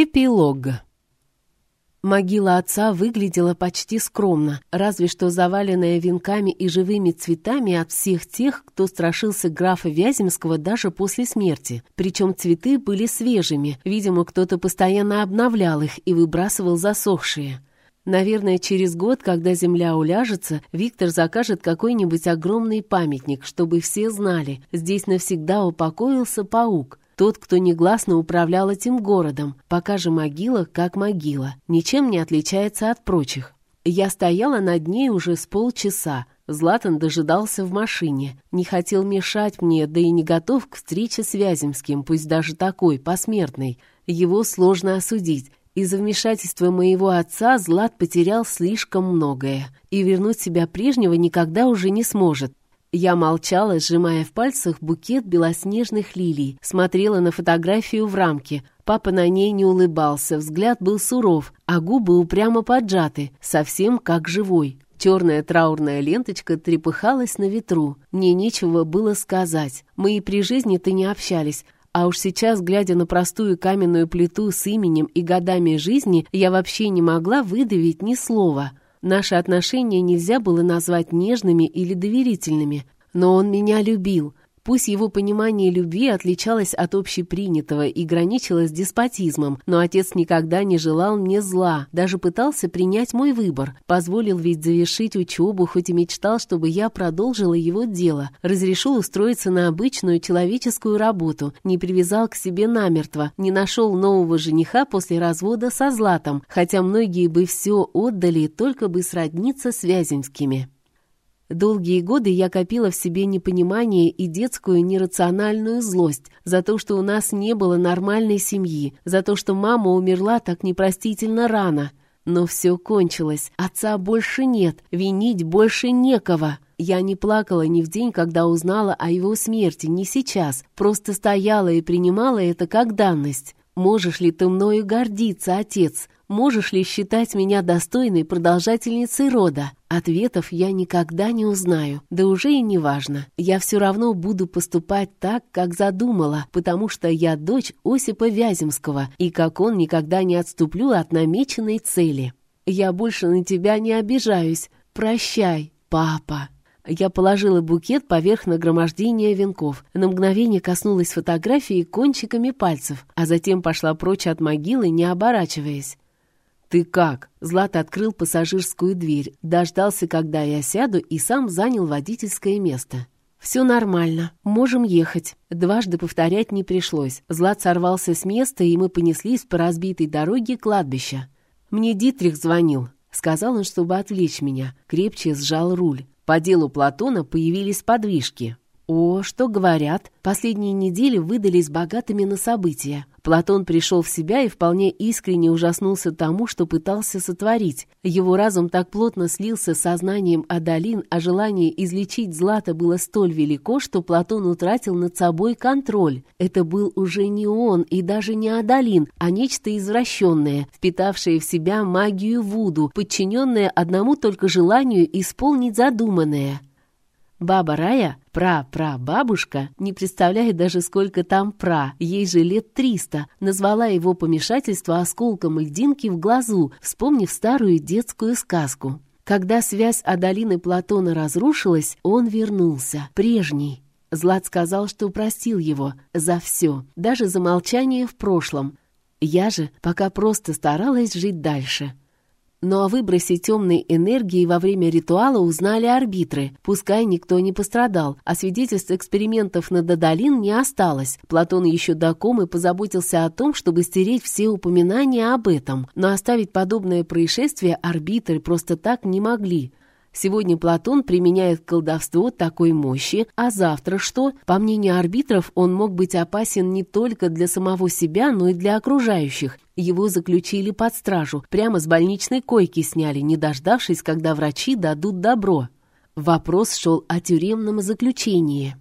Эпилог. Могила отца выглядела почти скромно, разве что заваленная венками и живыми цветами от всех тех, кто страшился графа Вяземского даже после смерти. Причем цветы были свежими, видимо, кто-то постоянно обновлял их и выбрасывал засохшие. Наверное, через год, когда земля уляжется, Виктор закажет какой-нибудь огромный памятник, чтобы все знали, здесь навсегда упокоился паук — тот, кто негласно управлял этим городом, пока же могила как могила, ничем не отличается от прочих. Я стояла над ней уже с полчаса. Златан дожидался в машине, не хотел мешать мне, да и не готов к встрече с Вяземским, пусть даже такой, посмертной. Его сложно осудить. Из-за вмешательства моего отца Злат потерял слишком многое, и вернуть себя прежнего никогда уже не сможет. Я молчала, сжимая в пальцах букет белоснежных лилий, смотрела на фотографию в рамке. Папа на ней не улыбался, взгляд был суров, а губы упрямо поджаты, совсем как живой. Черная траурная ленточка трепыхалась на ветру. Мне нечего было сказать. Мы и при жизни-то не общались, а уж сейчас, глядя на простую каменную плиту с именем и годами жизни, я вообще не могла выдавить ни слова. Наши отношения нельзя было назвать нежными или доверительными, но он меня любил. Пусть его понимание любви отличалось от общепринятого и граничило с деспотизмом, но отец никогда не желал мне зла, даже пытался принять мой выбор, позволил ведь завершить учебу, хоть и мечтал, чтобы я продолжила его дело, разрешил устроиться на обычную человеческую работу, не привязал к себе намертво, не нашел нового жениха после развода со Златом, хотя многие бы все отдали, только бы сродниться с Вяземскими. Долгие годы я копила в себе непонимание и детскую нерациональную злость за то, что у нас не было нормальной семьи, за то, что мама умерла так непростительно рано. Но все кончилось, отца больше нет, винить больше некого. Я не плакала ни в день, когда узнала о его смерти, ни сейчас, просто стояла и принимала это как данность. Можешь ли ты мною гордиться, отец? Можешь ли считать меня достойной продолжательницей рода? Ответов я никогда не узнаю, да уже и не важно. Я все равно буду поступать так, как задумала, потому что я дочь Осипа Вяземского, и как он никогда не отступлю от намеченной цели. Я больше на тебя не обижаюсь. Прощай, папа. Я положила букет поверх нагромождения венков. На мгновение коснулась фотографии кончиками пальцев, а затем пошла прочь от могилы, не оборачиваясь. «Ты как?» Злат открыл пассажирскую дверь, дождался, когда я сяду, и сам занял водительское место. «Все нормально. Можем ехать». Дважды повторять не пришлось. Злат сорвался с места, и мы понеслись по разбитой дороге кладбища. «Мне Дитрих звонил», — сказал он, чтобы отвлечь меня. Крепче сжал руль. По делу Платона появились подвижки. О, что говорят, последние недели выдались богатыми на события. Платон пришел в себя и вполне искренне ужаснулся тому, что пытался сотворить. Его разум так плотно слился с сознанием Адалин, а желание излечить Злата было столь велико, что Платон утратил над собой контроль. Это был уже не он и даже не Адалин, а нечто извращенное, впитавшее в себя магию Вуду, подчиненное одному только желанию исполнить задуманное. Баба Рая, пра-пра-бабушка, не представляет даже сколько там пра, ей же лет триста, назвала его помешательство осколком льдинки в глазу, вспомнив старую детскую сказку. Когда связь Адалины Платона разрушилась, он вернулся, прежний. Злат сказал, что простил его за все, даже за молчание в прошлом. Я же пока просто старалась жить дальше. Но о выбросе темной энергии во время ритуала узнали арбитры. Пускай никто не пострадал, а свидетельств экспериментов на Дадалин не осталось. Платон еще до комы позаботился о том, чтобы стереть все упоминания об этом. Но оставить подобное происшествие арбитры просто так не могли. Сегодня Платон применяет колдовство такой мощи, а завтра что? По мнению арбитров, он мог быть опасен не только для самого себя, но и для окружающих. Его заключили под стражу, прямо с больничной койки сняли, не дождавшись, когда врачи дадут добро. Вопрос шел о тюремном заключении.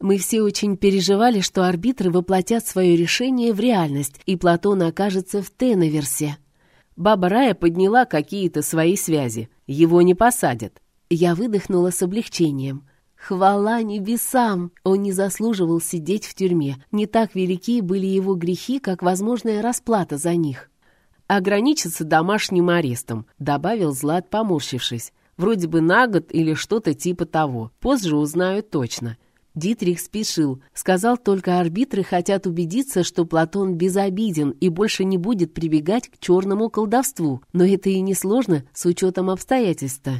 Мы все очень переживали, что арбитры воплотят свое решение в реальность, и Платон окажется в Теноверсе. Баба Рая подняла какие-то свои связи. Его не посадят. Я выдохнула с облегчением. Хвала небесам! Он не заслуживал сидеть в тюрьме. Не так велики были его грехи, как возможная расплата за них. «Ограничиться домашним арестом», — добавил Злат, поморщившись. «Вроде бы на год или что-то типа того. Позже узнаю точно». Дитрих спешил. Сказал, только арбитры хотят убедиться, что Платон безобиден и больше не будет прибегать к черному колдовству. Но это и не сложно с учетом обстоятельств.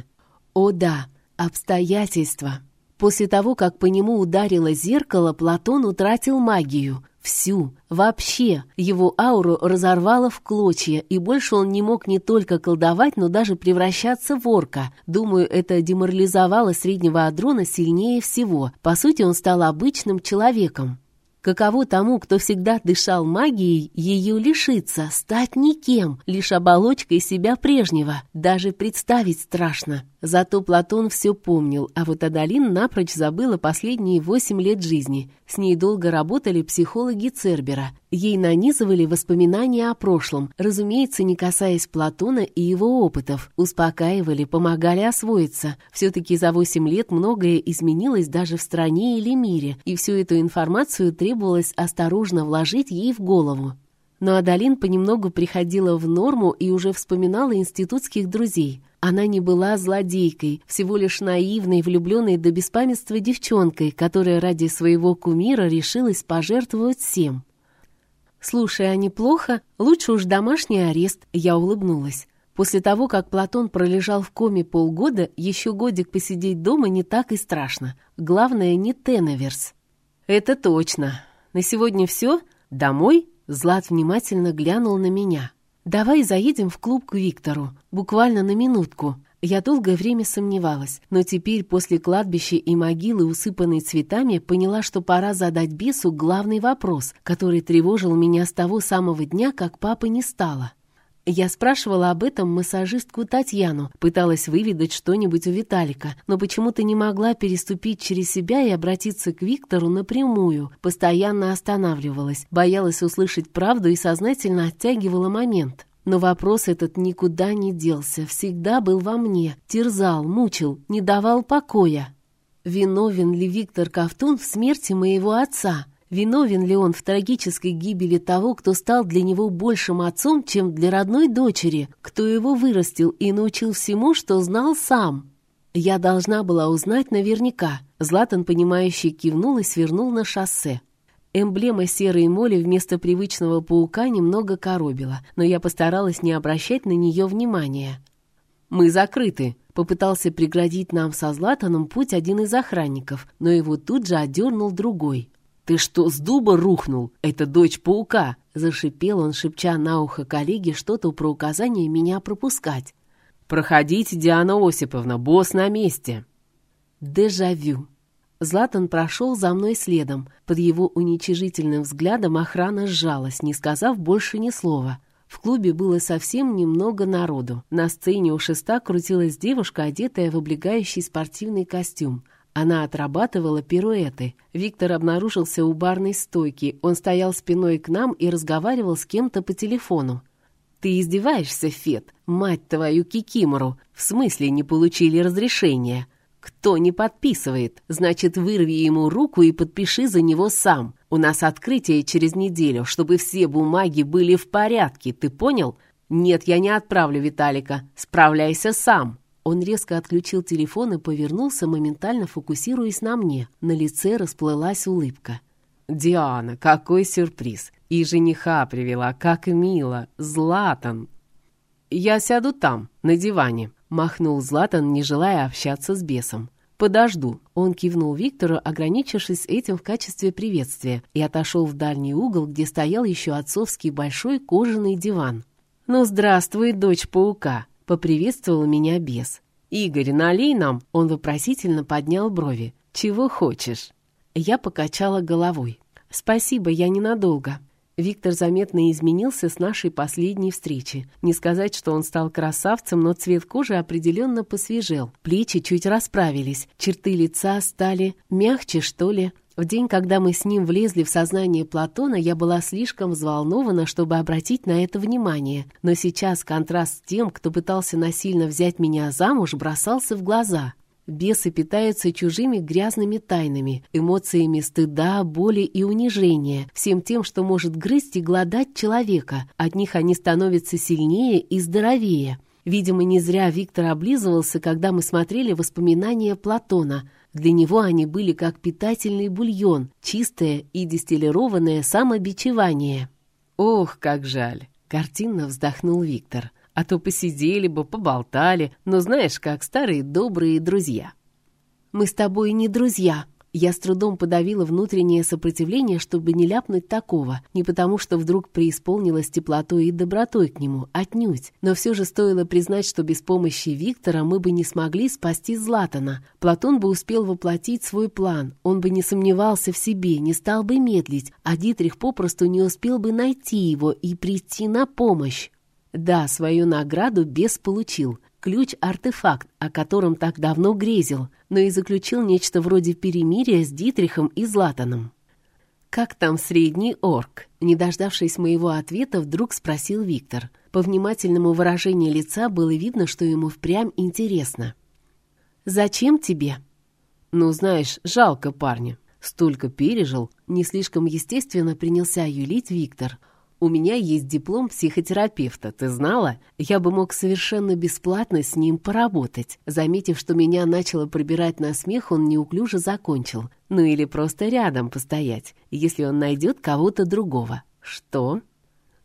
О да, обстоятельства. После того, как по нему ударило зеркало, Платон утратил магию. Всю, вообще. Его ауру разорвало в клочья, и больше он не мог не только колдовать, но даже превращаться в орка. Думаю, это деморализовало среднего адрона сильнее всего. По сути, он стал обычным человеком. Каково тому, кто всегда дышал магией, ее лишиться, стать никем, лишь оболочкой себя прежнего. Даже представить страшно. Зато Платон все помнил, а вот Адалин напрочь забыла последние восемь лет жизни. С ней долго работали психологи Цербера. Ей нанизывали воспоминания о прошлом, разумеется, не касаясь Платона и его опытов. Успокаивали, помогали освоиться. Все-таки за восемь лет многое изменилось даже в стране или мире, и всю эту информацию требовалось осторожно вложить ей в голову. Но Адалин понемногу приходила в норму и уже вспоминала институтских друзей. Она не была злодейкой, всего лишь наивной, влюбленной до беспамятства девчонкой, которая ради своего кумира решилась пожертвовать всем. «Слушай, а неплохо? Лучше уж домашний арест», — я улыбнулась. После того, как Платон пролежал в коме полгода, еще годик посидеть дома не так и страшно. Главное, не Теноверс. «Это точно. На сегодня все? Домой?» Злат внимательно глянул на меня. «Давай заедем в клуб к Виктору, буквально на минутку». Я долгое время сомневалась, но теперь после кладбища и могилы, усыпанной цветами, поняла, что пора задать бесу главный вопрос, который тревожил меня с того самого дня, как папы не стало. Я спрашивала об этом массажистку Татьяну, пыталась выведать что-нибудь у Виталика, но почему-то не могла переступить через себя и обратиться к Виктору напрямую. Постоянно останавливалась, боялась услышать правду и сознательно оттягивала момент. Но вопрос этот никуда не делся, всегда был во мне, терзал, мучил, не давал покоя. Виновен ли Виктор Ковтун в смерти моего отца? Виновен ли он в трагической гибели того, кто стал для него большим отцом, чем для родной дочери, кто его вырастил и научил всему, что знал сам? Я должна была узнать наверняка. Златан, понимающий, кивнул и свернул на шоссе. Эмблема серой моли вместо привычного паука немного коробила, но я постаралась не обращать на нее внимания. «Мы закрыты», — попытался преградить нам со Златаном путь один из охранников, но его тут же отдернул другой. «Ты что, с дуба рухнул? Это дочь паука!» Зашипел он, шепча на ухо коллеге что-то про указание меня пропускать. «Проходите, Диана Осиповна, босс на месте!» Дежавю. Златан прошел за мной следом. Под его уничижительным взглядом охрана сжалась, не сказав больше ни слова. В клубе было совсем немного народу. На сцене у шеста крутилась девушка, одетая в облегающий спортивный костюм. Она отрабатывала пируэты. Виктор обнаружился у барной стойки. Он стоял спиной к нам и разговаривал с кем-то по телефону. «Ты издеваешься, Фет? Мать твою кикимору! В смысле не получили разрешения? Кто не подписывает? Значит, вырви ему руку и подпиши за него сам. У нас открытие через неделю, чтобы все бумаги были в порядке, ты понял? Нет, я не отправлю Виталика. Справляйся сам!» Он резко отключил телефон и повернулся, моментально фокусируясь на мне. На лице расплылась улыбка. «Диана, какой сюрприз! И жениха привела, как мило! Златан!» «Я сяду там, на диване», — махнул Златан, не желая общаться с бесом. «Подожду», — он кивнул Виктору, ограничившись этим в качестве приветствия, и отошел в дальний угол, где стоял еще отцовский большой кожаный диван. «Ну, здравствуй, дочь паука!» — поприветствовал меня бес. «Игорь, налей нам!» — он вопросительно поднял брови. «Чего хочешь?» Я покачала головой. «Спасибо, я ненадолго». Виктор заметно изменился с нашей последней встречи. Не сказать, что он стал красавцем, но цвет кожи определенно посвежел. Плечи чуть расправились, черты лица стали мягче, что ли. В день, когда мы с ним влезли в сознание Платона, я была слишком взволнована, чтобы обратить на это внимание. Но сейчас контраст с тем, кто пытался насильно взять меня замуж, бросался в глаза. Бесы питаются чужими грязными тайнами, эмоциями стыда, боли и унижения, всем тем, что может грызть и гладать человека. От них они становятся сильнее и здоровее. Видимо, не зря Виктор облизывался, когда мы смотрели воспоминания Платона. Для него они были как питательный бульон, чистое и дистиллированное самобичевание. «Ох, как жаль!» — картинно вздохнул Виктор. «А то посидели бы, поболтали, но знаешь, как старые добрые друзья». «Мы с тобой не друзья», я с трудом подавила внутреннее сопротивление, чтобы не ляпнуть такого, не потому что вдруг преисполнилась теплотой и добротой к нему, отнюдь. Но все же стоило признать, что без помощи Виктора мы бы не смогли спасти Златана. Платон бы успел воплотить свой план, он бы не сомневался в себе, не стал бы медлить, а Дитрих попросту не успел бы найти его и прийти на помощь. Да, свою награду бес получил, ключ-артефакт, о котором так давно грезил, но и заключил нечто вроде перемирия с Дитрихом и Златаном. «Как там средний орк?» Не дождавшись моего ответа, вдруг спросил Виктор. По внимательному выражению лица было видно, что ему впрямь интересно. «Зачем тебе?» «Ну, знаешь, жалко парня. Столько пережил». Не слишком естественно принялся юлить Виктор – у меня есть диплом психотерапевта, ты знала? Я бы мог совершенно бесплатно с ним поработать. Заметив, что меня начало пробирать на смех, он неуклюже закончил. Ну или просто рядом постоять, если он найдет кого-то другого. Что?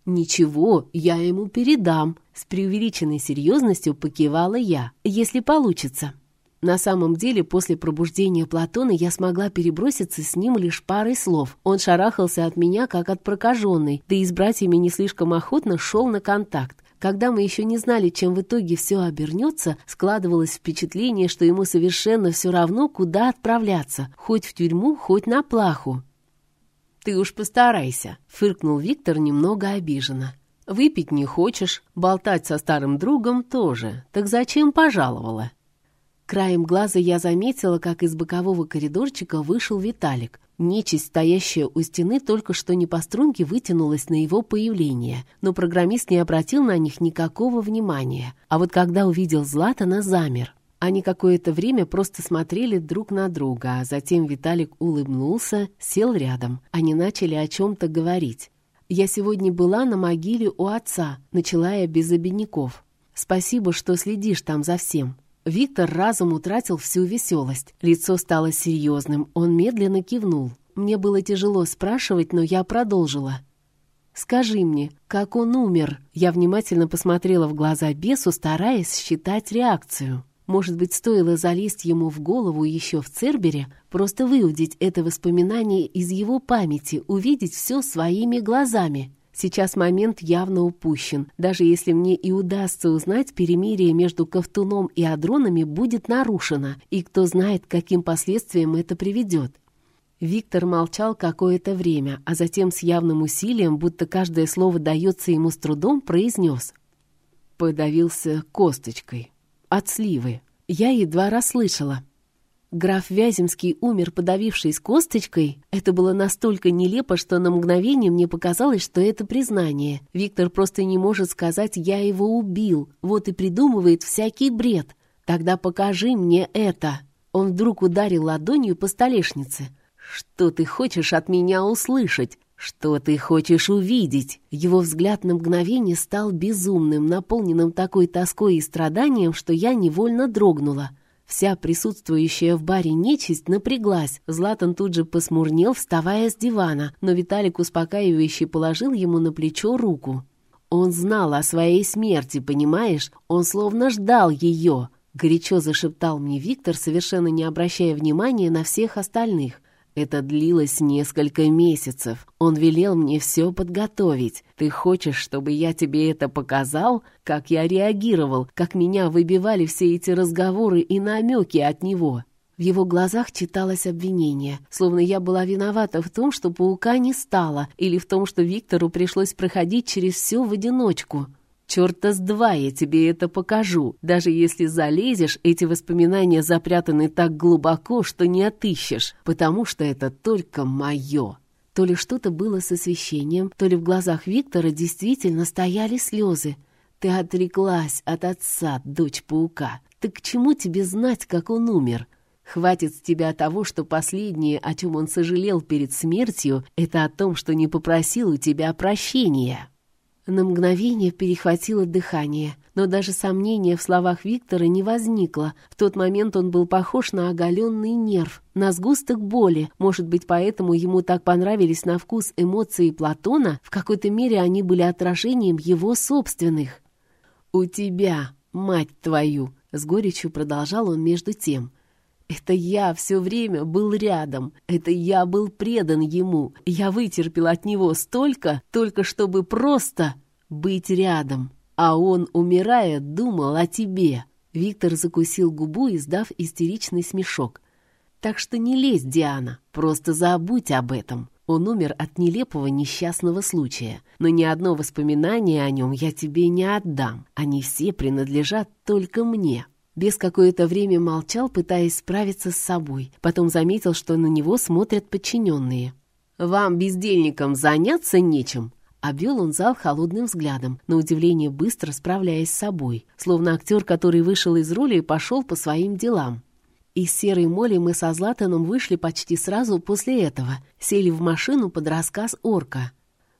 «Ничего, я ему передам», — с преувеличенной серьезностью покивала я, «если получится». На самом деле, после пробуждения Платона я смогла переброситься с ним лишь парой слов. Он шарахался от меня, как от прокаженной, да и с братьями не слишком охотно шел на контакт. Когда мы еще не знали, чем в итоге все обернется, складывалось впечатление, что ему совершенно все равно, куда отправляться, хоть в тюрьму, хоть на плаху. «Ты уж постарайся», — фыркнул Виктор немного обиженно. «Выпить не хочешь, болтать со старым другом тоже. Так зачем пожаловала?» Краем глаза я заметила, как из бокового коридорчика вышел Виталик. Нечисть, стоящая у стены, только что не по струнке вытянулась на его появление, но программист не обратил на них никакого внимания. А вот когда увидел Златана, замер. Они какое-то время просто смотрели друг на друга, а затем Виталик улыбнулся, сел рядом. Они начали о чем-то говорить. «Я сегодня была на могиле у отца», — начала я без обедняков. «Спасибо, что следишь там за всем. Виктор разом утратил всю веселость. Лицо стало серьезным, он медленно кивнул. Мне было тяжело спрашивать, но я продолжила. «Скажи мне, как он умер?» Я внимательно посмотрела в глаза бесу, стараясь считать реакцию. Может быть, стоило залезть ему в голову еще в Цербере, просто выудить это воспоминание из его памяти, увидеть все своими глазами. Сейчас момент явно упущен. Даже если мне и удастся узнать, перемирие между Ковтуном и Адронами будет нарушено, и кто знает, к каким последствиям это приведет. Виктор молчал какое-то время, а затем с явным усилием, будто каждое слово дается ему с трудом, произнес. Подавился косточкой. От сливы. Я едва расслышала. Граф Вяземский умер, подавившись косточкой. Это было настолько нелепо, что на мгновение мне показалось, что это признание. Виктор просто не может сказать «я его убил», вот и придумывает всякий бред. «Тогда покажи мне это». Он вдруг ударил ладонью по столешнице. «Что ты хочешь от меня услышать? Что ты хочешь увидеть?» Его взгляд на мгновение стал безумным, наполненным такой тоской и страданием, что я невольно дрогнула. Вся присутствующая в баре нечисть напряглась. Златан тут же посмурнел, вставая с дивана, но Виталик успокаивающе положил ему на плечо руку. Он знал о своей смерти, понимаешь? Он словно ждал ее. Горячо зашептал мне Виктор, совершенно не обращая внимания на всех остальных. Это длилось несколько месяцев. Он велел мне все подготовить. Ты хочешь, чтобы я тебе это показал? Как я реагировал, как меня выбивали все эти разговоры и намеки от него?» В его глазах читалось обвинение, словно я была виновата в том, что паука не стало, или в том, что Виктору пришлось проходить через все в одиночку. Черта с два я тебе это покажу. Даже если залезешь, эти воспоминания запрятаны так глубоко, что не отыщешь, потому что это только мое. То ли что-то было с освещением, то ли в глазах Виктора действительно стояли слезы. Ты отреклась от отца, дочь паука. Так к чему тебе знать, как он умер? Хватит с тебя того, что последнее, о чем он сожалел перед смертью, это о том, что не попросил у тебя прощения». На мгновение перехватило дыхание, но даже сомнения в словах Виктора не возникло. В тот момент он был похож на оголенный нерв, на сгусток боли. Может быть, поэтому ему так понравились на вкус эмоции Платона, в какой-то мере они были отражением его собственных. «У тебя, мать твою!» — с горечью продолжал он между тем — это я все время был рядом. Это я был предан ему. Я вытерпел от него столько, только чтобы просто быть рядом. А он, умирая, думал о тебе. Виктор закусил губу, издав истеричный смешок. Так что не лезь, Диана, просто забудь об этом. Он умер от нелепого несчастного случая. Но ни одно воспоминание о нем я тебе не отдам. Они все принадлежат только мне. Бес какое-то время молчал, пытаясь справиться с собой. Потом заметил, что на него смотрят подчиненные. «Вам, бездельникам, заняться нечем!» Обвел он зал холодным взглядом, на удивление быстро справляясь с собой, словно актер, который вышел из роли и пошел по своим делам. Из серой моли мы со Златаном вышли почти сразу после этого, сели в машину под рассказ орка.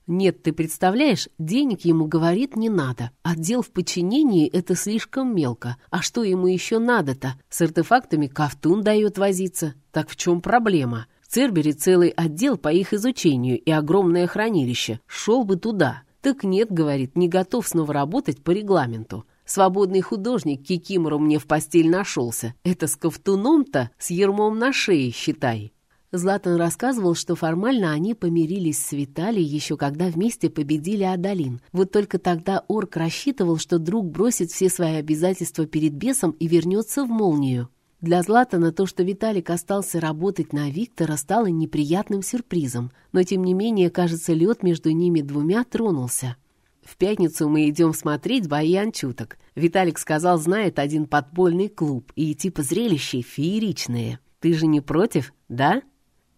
Нет, ты представляешь, денег ему, говорит, не надо. Отдел в подчинении — это слишком мелко. А что ему еще надо-то? С артефактами Ковтун дает возиться. Так в чем проблема? Цербере целый отдел по их изучению и огромное хранилище. Шел бы туда. Так нет, говорит, не готов снова работать по регламенту. Свободный художник Кикимору мне в постель нашелся. Это с Ковтуном-то, с ермом на шее, считай. Златан рассказывал, что формально они помирились с Виталией еще когда вместе победили Адалин. Вот только тогда Орк рассчитывал, что друг бросит все свои обязательства перед бесом и вернется в молнию. Для Златана то, что Виталик остался работать на Виктора, стало неприятным сюрпризом. Но, тем не менее, кажется, лед между ними двумя тронулся. В пятницу мы идем смотреть бои анчуток. Виталик сказал, знает один подпольный клуб, и типа зрелища фееричные. Ты же не против, да?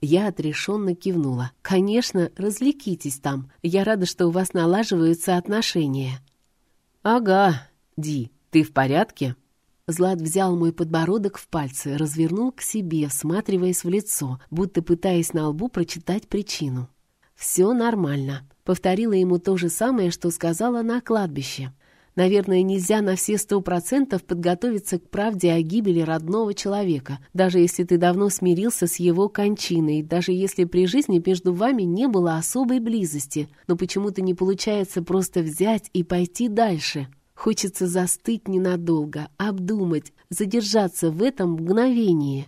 Я отрешенно кивнула. «Конечно, развлекитесь там. Я рада, что у вас налаживаются отношения». «Ага. Ди, ты в порядке?» Злат взял мой подбородок в пальцы, развернул к себе, всматриваясь в лицо, будто пытаясь на лбу прочитать причину. «Все нормально», — повторила ему то же самое, что сказала на кладбище. Наверное, нельзя на все сто процентов подготовиться к правде о гибели родного человека, даже если ты давно смирился с его кончиной, даже если при жизни между вами не было особой близости, но почему-то не получается просто взять и пойти дальше. Хочется застыть ненадолго, обдумать, задержаться в этом мгновении.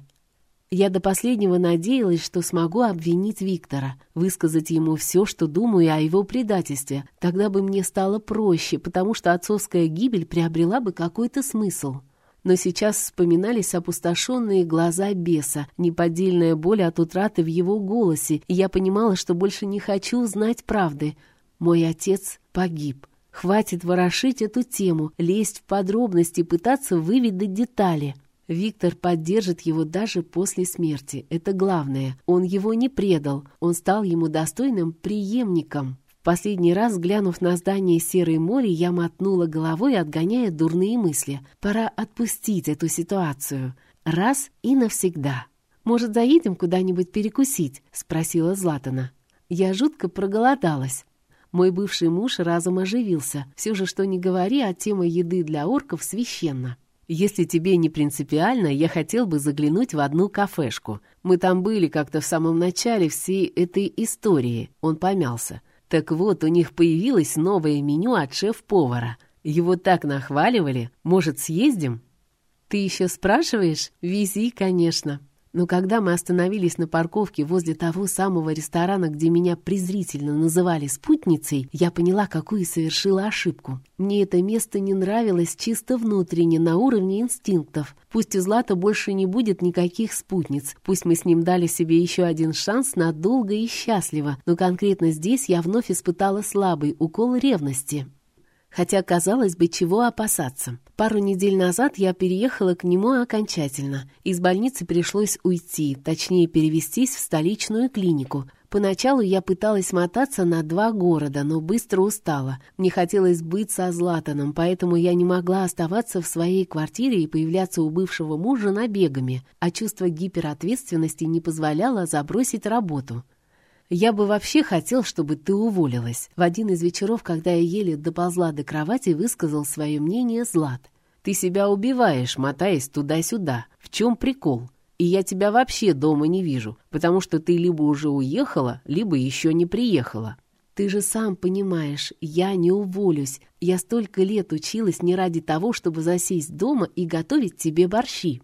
Я до последнего надеялась, что смогу обвинить Виктора, высказать ему все, что думаю о его предательстве. Тогда бы мне стало проще, потому что отцовская гибель приобрела бы какой-то смысл. Но сейчас вспоминались опустошенные глаза беса, неподдельная боль от утраты в его голосе, и я понимала, что больше не хочу знать правды. Мой отец погиб. Хватит ворошить эту тему, лезть в подробности, пытаться выведать детали. Виктор поддержит его даже после смерти. Это главное. Он его не предал. Он стал ему достойным преемником. В последний раз, глянув на здание Серой море, я мотнула головой, отгоняя дурные мысли. Пора отпустить эту ситуацию. Раз и навсегда. «Может, заедем куда-нибудь перекусить?» — спросила Златана. Я жутко проголодалась. Мой бывший муж разом оживился. Все же, что не говори, а тема еды для орков священна. Если тебе не принципиально, я хотел бы заглянуть в одну кафешку. Мы там были как-то в самом начале всей этой истории. Он помялся. Так вот, у них появилось новое меню от шеф-повара. Его так нахваливали. Может, съездим? Ты еще спрашиваешь? Вези, конечно. Но когда мы остановились на парковке возле того самого ресторана, где меня презрительно называли спутницей, я поняла, какую совершила ошибку. Мне это место не нравилось чисто внутренне, на уровне инстинктов. Пусть у Злата больше не будет никаких спутниц, пусть мы с ним дали себе еще один шанс на долго и счастливо, но конкретно здесь я вновь испытала слабый укол ревности. Хотя, казалось бы, чего опасаться. Пару недель назад я переехала к нему окончательно. Из больницы пришлось уйти, точнее перевестись в столичную клинику. Поначалу я пыталась мотаться на два города, но быстро устала. Мне хотелось быть со Златаном, поэтому я не могла оставаться в своей квартире и появляться у бывшего мужа набегами, а чувство гиперответственности не позволяло забросить работу. Я бы вообще хотел, чтобы ты уволилась. В один из вечеров, когда я еле доползла до кровати, высказал свое мнение Злат. Ты себя убиваешь, мотаясь туда-сюда. В чем прикол? И я тебя вообще дома не вижу, потому что ты либо уже уехала, либо еще не приехала. Ты же сам понимаешь, я не уволюсь. Я столько лет училась не ради того, чтобы засесть дома и готовить тебе борщи.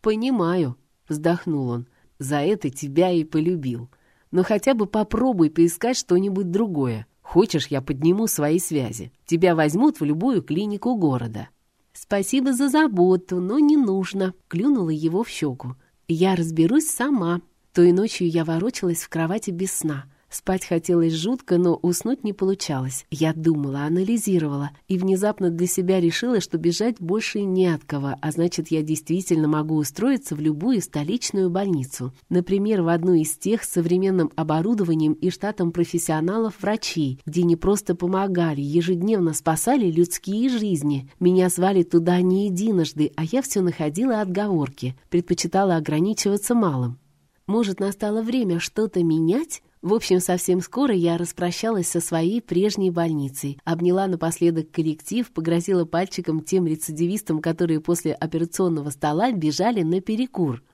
Понимаю, вздохнул он. За это тебя и полюбил. Но хотя бы попробуй поискать что-нибудь другое. Хочешь, я подниму свои связи. Тебя возьмут в любую клинику города. «Спасибо за заботу, но не нужно», — клюнула его в щеку. «Я разберусь сама». Той ночью я ворочалась в кровати без сна — Спать хотелось жутко, но уснуть не получалось. Я думала, анализировала и внезапно для себя решила, что бежать больше не от кого, а значит, я действительно могу устроиться в любую столичную больницу. Например, в одну из тех с современным оборудованием и штатом профессионалов-врачей, где не просто помогали, ежедневно спасали людские жизни. Меня звали туда не единожды, а я все находила отговорки, предпочитала ограничиваться малым. Может, настало время что-то менять? В общем, совсем скоро я распрощалась со своей прежней больницей, обняла напоследок коллектив, погрозила пальчиком тем рецидивистам, которые после операционного стола бежали на перекур.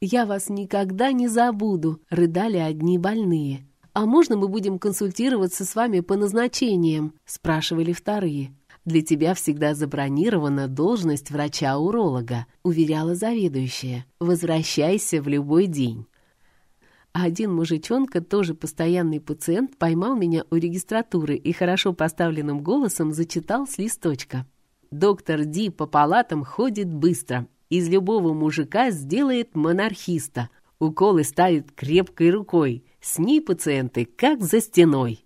«Я вас никогда не забуду», — рыдали одни больные. «А можно мы будем консультироваться с вами по назначениям?» — спрашивали вторые. «Для тебя всегда забронирована должность врача-уролога», — уверяла заведующая. «Возвращайся в любой день». А один мужичонка, тоже постоянный пациент, поймал меня у регистратуры и хорошо поставленным голосом зачитал с листочка. «Доктор Ди по палатам ходит быстро. Из любого мужика сделает монархиста. Уколы ставит крепкой рукой. С ней пациенты как за стеной».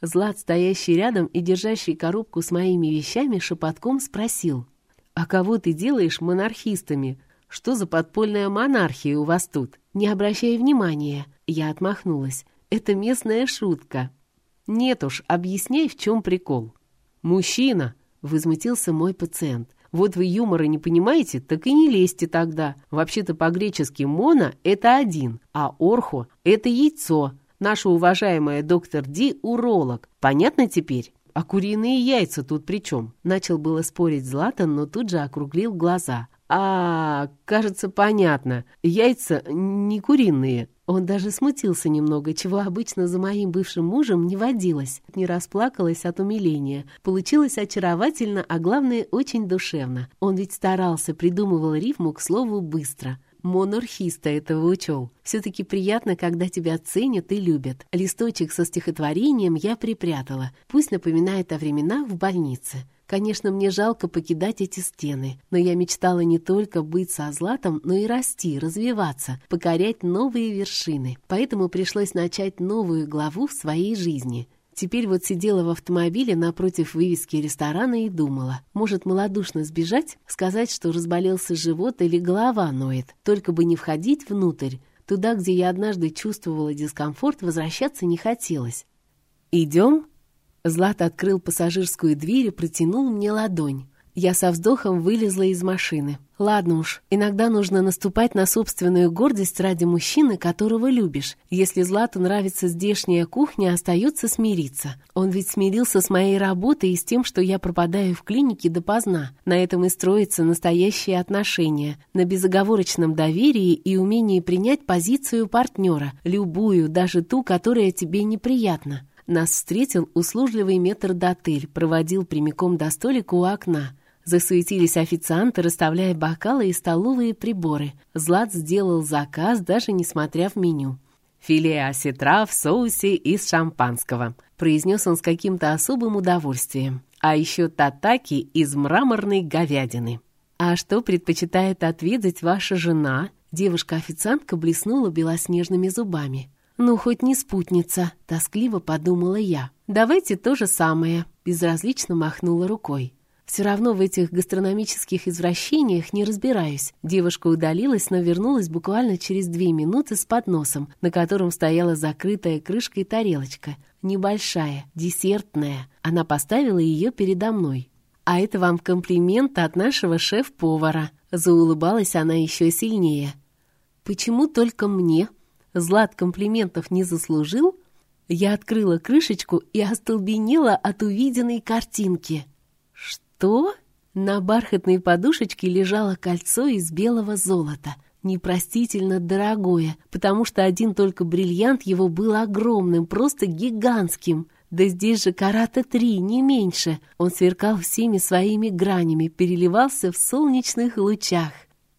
Злат, стоящий рядом и держащий коробку с моими вещами, шепотком спросил. «А кого ты делаешь монархистами? Что за подпольная монархия у вас тут?» Не обращая внимания, я отмахнулась. Это местная шутка. Нет уж, объясняй, в чем прикол. Мужчина, возмутился мой пациент. Вот вы юмора не понимаете, так и не лезьте тогда. Вообще-то по-гречески «моно» — это один, а «орхо» — это яйцо. Наша уважаемая доктор Ди — уролог. Понятно теперь? А куриные яйца тут при чем? Начал было спорить Златан, но тут же округлил глаза. «А, кажется, понятно. Яйца не куриные». Он даже смутился немного, чего обычно за моим бывшим мужем не водилось. Не расплакалась от умиления. Получилось очаровательно, а главное, очень душевно. Он ведь старался, придумывал рифму к слову «быстро». Монархиста этого учел. Все-таки приятно, когда тебя ценят и любят. Листочек со стихотворением я припрятала. Пусть напоминает о временах в больнице. Конечно, мне жалко покидать эти стены, но я мечтала не только быть со Златом, но и расти, развиваться, покорять новые вершины. Поэтому пришлось начать новую главу в своей жизни. Теперь вот сидела в автомобиле напротив вывески ресторана и думала, может малодушно сбежать, сказать, что разболелся живот или голова ноет, только бы не входить внутрь. Туда, где я однажды чувствовала дискомфорт, возвращаться не хотелось. «Идем?» Злат открыл пассажирскую дверь и протянул мне ладонь. Я со вздохом вылезла из машины. Ладно уж, иногда нужно наступать на собственную гордость ради мужчины, которого любишь. Если Злату нравится здешняя кухня, остается смириться. Он ведь смирился с моей работой и с тем, что я пропадаю в клинике допоздна. На этом и строятся настоящие отношения. На безоговорочном доверии и умении принять позицию партнера. Любую, даже ту, которая тебе неприятна. Нас встретил услужливый метрдотель, проводил прямиком до столика у окна. Засуетились официанты, расставляя бокалы и столовые приборы. Злат сделал заказ, даже не смотря в меню. «Филе осетра в соусе из шампанского», — произнес он с каким-то особым удовольствием. «А еще татаки из мраморной говядины». «А что предпочитает отведать ваша жена?» Девушка-официантка блеснула белоснежными зубами. «Ну, хоть не спутница», — тоскливо подумала я. «Давайте то же самое», — безразлично махнула рукой. Все равно в этих гастрономических извращениях не разбираюсь. Девушка удалилась, но вернулась буквально через две минуты с подносом, на котором стояла закрытая крышкой тарелочка. Небольшая, десертная. Она поставила ее передо мной. «А это вам комплимент от нашего шеф-повара». Заулыбалась она еще сильнее. «Почему только мне? Злат комплиментов не заслужил?» Я открыла крышечку и остолбенела от увиденной картинки. «Что?» На бархатной подушечке лежало кольцо из белого золота, непростительно дорогое, потому что один только бриллиант его был огромным, просто гигантским. Да здесь же карата три, не меньше. Он сверкал всеми своими гранями, переливался в солнечных лучах.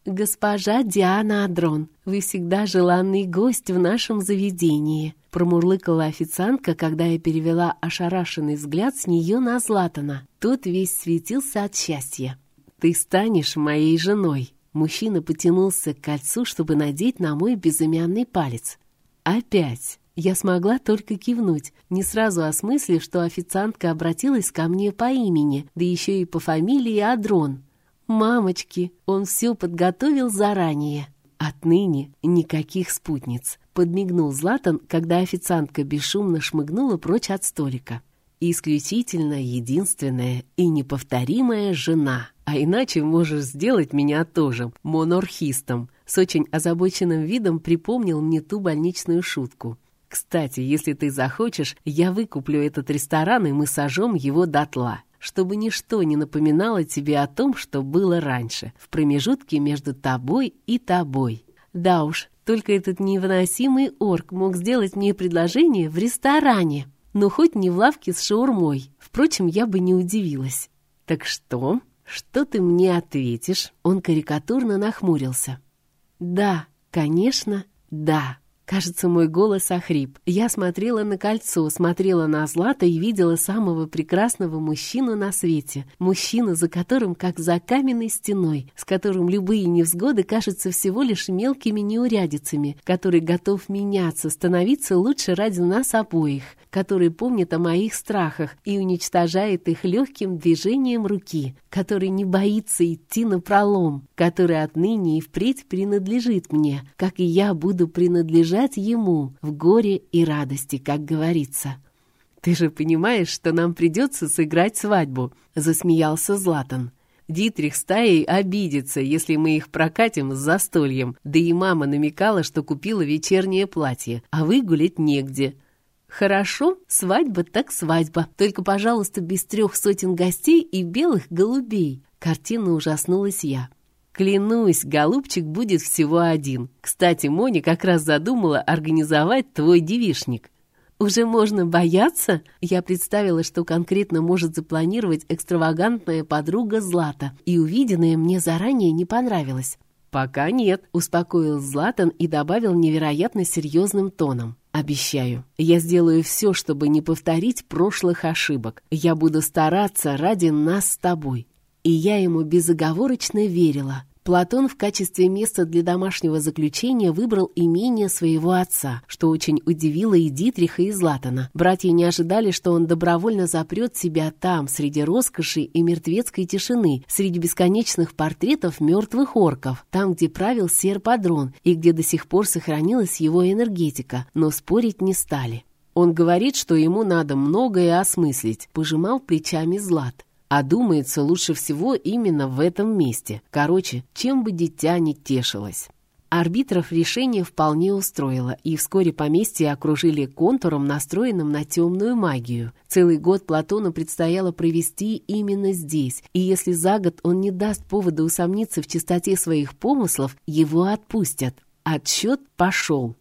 «Госпожа Диана Адрон, вы всегда желанный гость в нашем заведении», промурлыкала официантка, когда я перевела ошарашенный взгляд с нее на Златана. Тот весь светился от счастья. «Ты станешь моей женой». Мужчина потянулся к кольцу, чтобы надеть на мой безымянный палец. «Опять». Я смогла только кивнуть, не сразу осмыслив, что официантка обратилась ко мне по имени, да еще и по фамилии Адрон. «Мамочки, он все подготовил заранее. Отныне никаких спутниц», — подмигнул Златан, когда официантка бесшумно шмыгнула прочь от столика. «Исключительно единственная и неповторимая жена. А иначе можешь сделать меня тоже монорхистом». С очень озабоченным видом припомнил мне ту больничную шутку. «Кстати, если ты захочешь, я выкуплю этот ресторан, и мы сожжем его дотла чтобы ничто не напоминало тебе о том, что было раньше, в промежутке между тобой и тобой. Да уж, только этот невыносимый орк мог сделать мне предложение в ресторане, но хоть не в лавке с шаурмой. Впрочем, я бы не удивилась. «Так что? Что ты мне ответишь?» Он карикатурно нахмурился. «Да, конечно, да». Кажется, мой голос охрип. Я смотрела на кольцо, смотрела на Злата и видела самого прекрасного мужчину на свете. Мужчину, за которым, как за каменной стеной, с которым любые невзгоды кажутся всего лишь мелкими неурядицами, который готов меняться, становиться лучше ради нас обоих, который помнит о моих страхах и уничтожает их легким движением руки, который не боится идти на пролом, который отныне и впредь принадлежит мне, как и я буду принадлежать принадлежать ему в горе и радости, как говорится. «Ты же понимаешь, что нам придется сыграть свадьбу», — засмеялся Златан. Дитрих стаей обидится, если мы их прокатим с застольем, да и мама намекала, что купила вечернее платье, а выгулять негде. Хорошо, свадьба так свадьба, только, пожалуйста, без трех сотен гостей и белых голубей. Картина ужаснулась я. Клянусь, голубчик будет всего один. Кстати, Мони как раз задумала организовать твой девишник. Уже можно бояться? Я представила, что конкретно может запланировать экстравагантная подруга Злата, и увиденное мне заранее не понравилось. «Пока нет», — успокоил Златан и добавил невероятно серьезным тоном. «Обещаю, я сделаю все, чтобы не повторить прошлых ошибок. Я буду стараться ради нас с тобой и я ему безоговорочно верила. Платон в качестве места для домашнего заключения выбрал имение своего отца, что очень удивило и Дитриха, и Златана. Братья не ожидали, что он добровольно запрет себя там, среди роскоши и мертвецкой тишины, среди бесконечных портретов мертвых орков, там, где правил серпадрон и где до сих пор сохранилась его энергетика, но спорить не стали. Он говорит, что ему надо многое осмыслить, пожимал плечами Злат. А думается лучше всего именно в этом месте. Короче, чем бы дитя не тешилось. Арбитров решение вполне устроило, и вскоре поместье окружили контуром, настроенным на темную магию. Целый год Платону предстояло провести именно здесь, и если за год он не даст повода усомниться в чистоте своих помыслов, его отпустят. Отсчет пошел.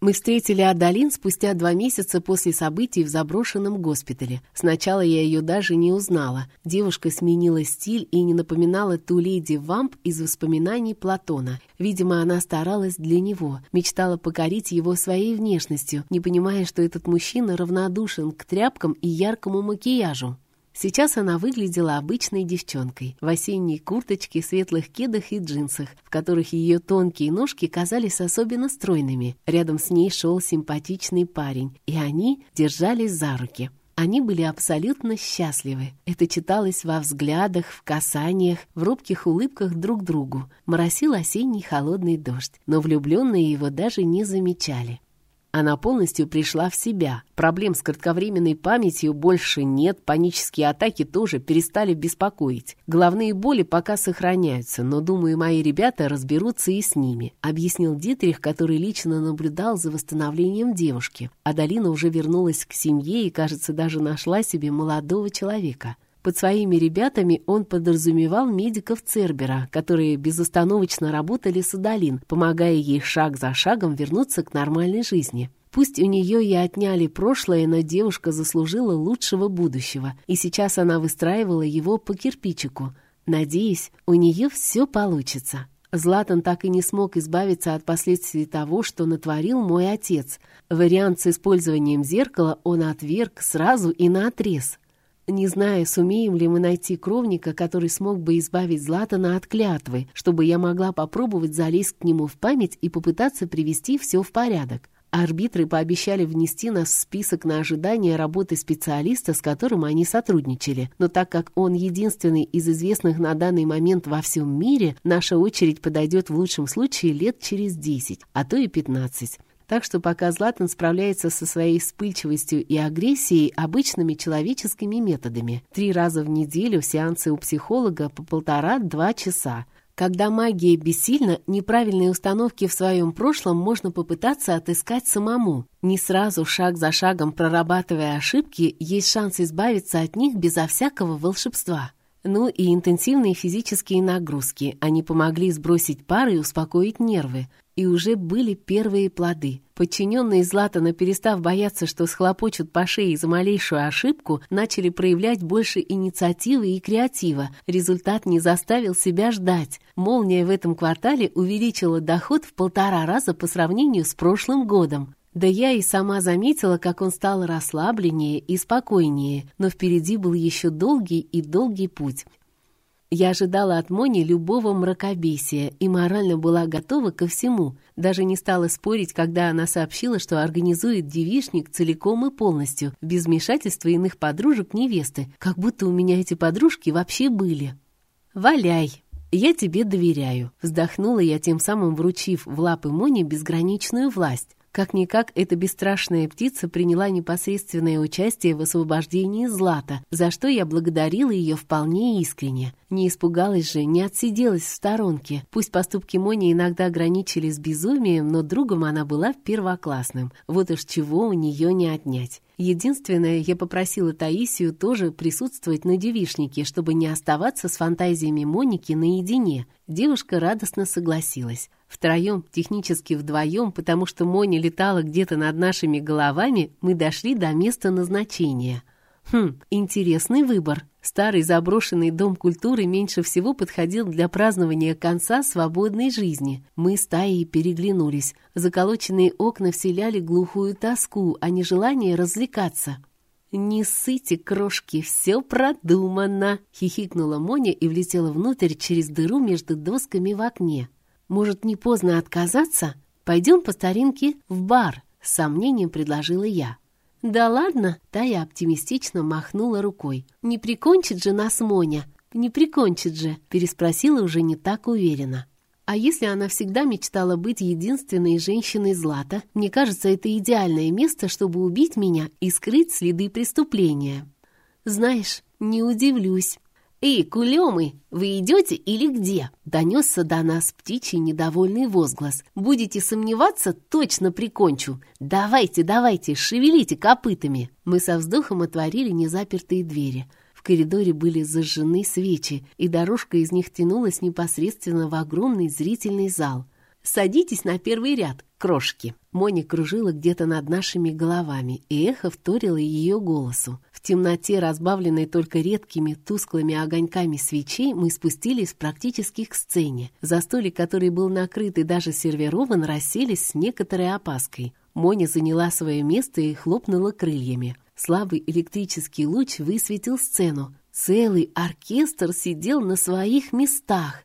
Мы встретили Адалин спустя два месяца после событий в заброшенном госпитале. Сначала я ее даже не узнала. Девушка сменила стиль и не напоминала ту леди Вамп из воспоминаний Платона. Видимо, она старалась для него, мечтала покорить его своей внешностью, не понимая, что этот мужчина равнодушен к тряпкам и яркому макияжу. Сейчас она выглядела обычной девчонкой в осенней курточке, светлых кедах и джинсах, в которых ее тонкие ножки казались особенно стройными. Рядом с ней шел симпатичный парень, и они держались за руки. Они были абсолютно счастливы. Это читалось во взглядах, в касаниях, в робких улыбках друг другу. Моросил осенний холодный дождь, но влюбленные его даже не замечали. Она полностью пришла в себя. Проблем с кратковременной памятью больше нет, панические атаки тоже перестали беспокоить. Головные боли пока сохраняются, но, думаю, мои ребята разберутся и с ними», — объяснил Дитрих, который лично наблюдал за восстановлением девушки. Адалина уже вернулась к семье и, кажется, даже нашла себе молодого человека. Под своими ребятами он подразумевал медиков Цербера, которые безостановочно работали с Адалин, помогая ей шаг за шагом вернуться к нормальной жизни. Пусть у нее и отняли прошлое, но девушка заслужила лучшего будущего, и сейчас она выстраивала его по кирпичику. Надеюсь, у нее все получится. Златан так и не смог избавиться от последствий того, что натворил мой отец. Вариант с использованием зеркала он отверг сразу и наотрез. Не знаю, сумеем ли мы найти кровника, который смог бы избавить Златана от клятвы, чтобы я могла попробовать залезть к нему в память и попытаться привести все в порядок. Арбитры пообещали внести нас в список на ожидание работы специалиста, с которым они сотрудничали. Но так как он единственный из известных на данный момент во всем мире, наша очередь подойдет в лучшем случае лет через 10, а то и 15. Так что пока Златан справляется со своей вспыльчивостью и агрессией обычными человеческими методами. Три раза в неделю сеансы у психолога по полтора-два часа. Когда магия бессильна, неправильные установки в своем прошлом можно попытаться отыскать самому. Не сразу, шаг за шагом прорабатывая ошибки, есть шанс избавиться от них безо всякого волшебства. Ну и интенсивные физические нагрузки. Они помогли сбросить пар и успокоить нервы. И уже были первые плоды. Подчиненные Златана, перестав бояться, что схлопочут по шее за малейшую ошибку, начали проявлять больше инициативы и креатива. Результат не заставил себя ждать. Молния в этом квартале увеличила доход в полтора раза по сравнению с прошлым годом. Да я и сама заметила, как он стал расслабленнее и спокойнее, но впереди был еще долгий и долгий путь. Я ожидала от Мони любого мракобесия и морально была готова ко всему. Даже не стала спорить, когда она сообщила, что организует девишник целиком и полностью, без вмешательства иных подружек невесты, как будто у меня эти подружки вообще были. «Валяй!» «Я тебе доверяю», — вздохнула я, тем самым вручив в лапы Мони безграничную власть. Как-никак эта бесстрашная птица приняла непосредственное участие в освобождении Злата, за что я благодарила ее вполне искренне. Не испугалась же, не отсиделась в сторонке. Пусть поступки Мони иногда ограничили безумием, но другом она была первоклассным. Вот уж чего у нее не отнять. Единственное, я попросила Таисию тоже присутствовать на девишнике, чтобы не оставаться с фантазиями Моники наедине. Девушка радостно согласилась. Втроем, технически вдвоем, потому что Моня летала где-то над нашими головами, мы дошли до места назначения. Хм, интересный выбор. Старый заброшенный дом культуры меньше всего подходил для празднования конца свободной жизни. Мы с Таей переглянулись. Заколоченные окна вселяли глухую тоску, а не желание развлекаться. «Не ссыте, крошки, все продумано!» — хихикнула Моня и влетела внутрь через дыру между досками в окне. Может, не поздно отказаться? Пойдем по старинке в бар, с сомнением предложила я. Да ладно, Тая оптимистично махнула рукой. Не прикончит же нас Моня, не прикончит же, переспросила уже не так уверенно. А если она всегда мечтала быть единственной женщиной Злата, мне кажется, это идеальное место, чтобы убить меня и скрыть следы преступления. Знаешь, не удивлюсь. «Эй, кулемы, вы идете или где?» Донесся до нас птичий недовольный возглас. «Будете сомневаться, точно прикончу. Давайте, давайте, шевелите копытами!» Мы со вздохом отворили незапертые двери. В коридоре были зажжены свечи, и дорожка из них тянулась непосредственно в огромный зрительный зал. «Садитесь на первый ряд, крошки!» Моня кружила где-то над нашими головами, и эхо вторило ее голосу. В темноте, разбавленной только редкими тусклыми огоньками свечей, мы спустились практически к сцене. За столик, который был накрыт и даже сервирован, расселись с некоторой опаской. Моня заняла свое место и хлопнула крыльями. Слабый электрический луч высветил сцену. Целый оркестр сидел на своих местах.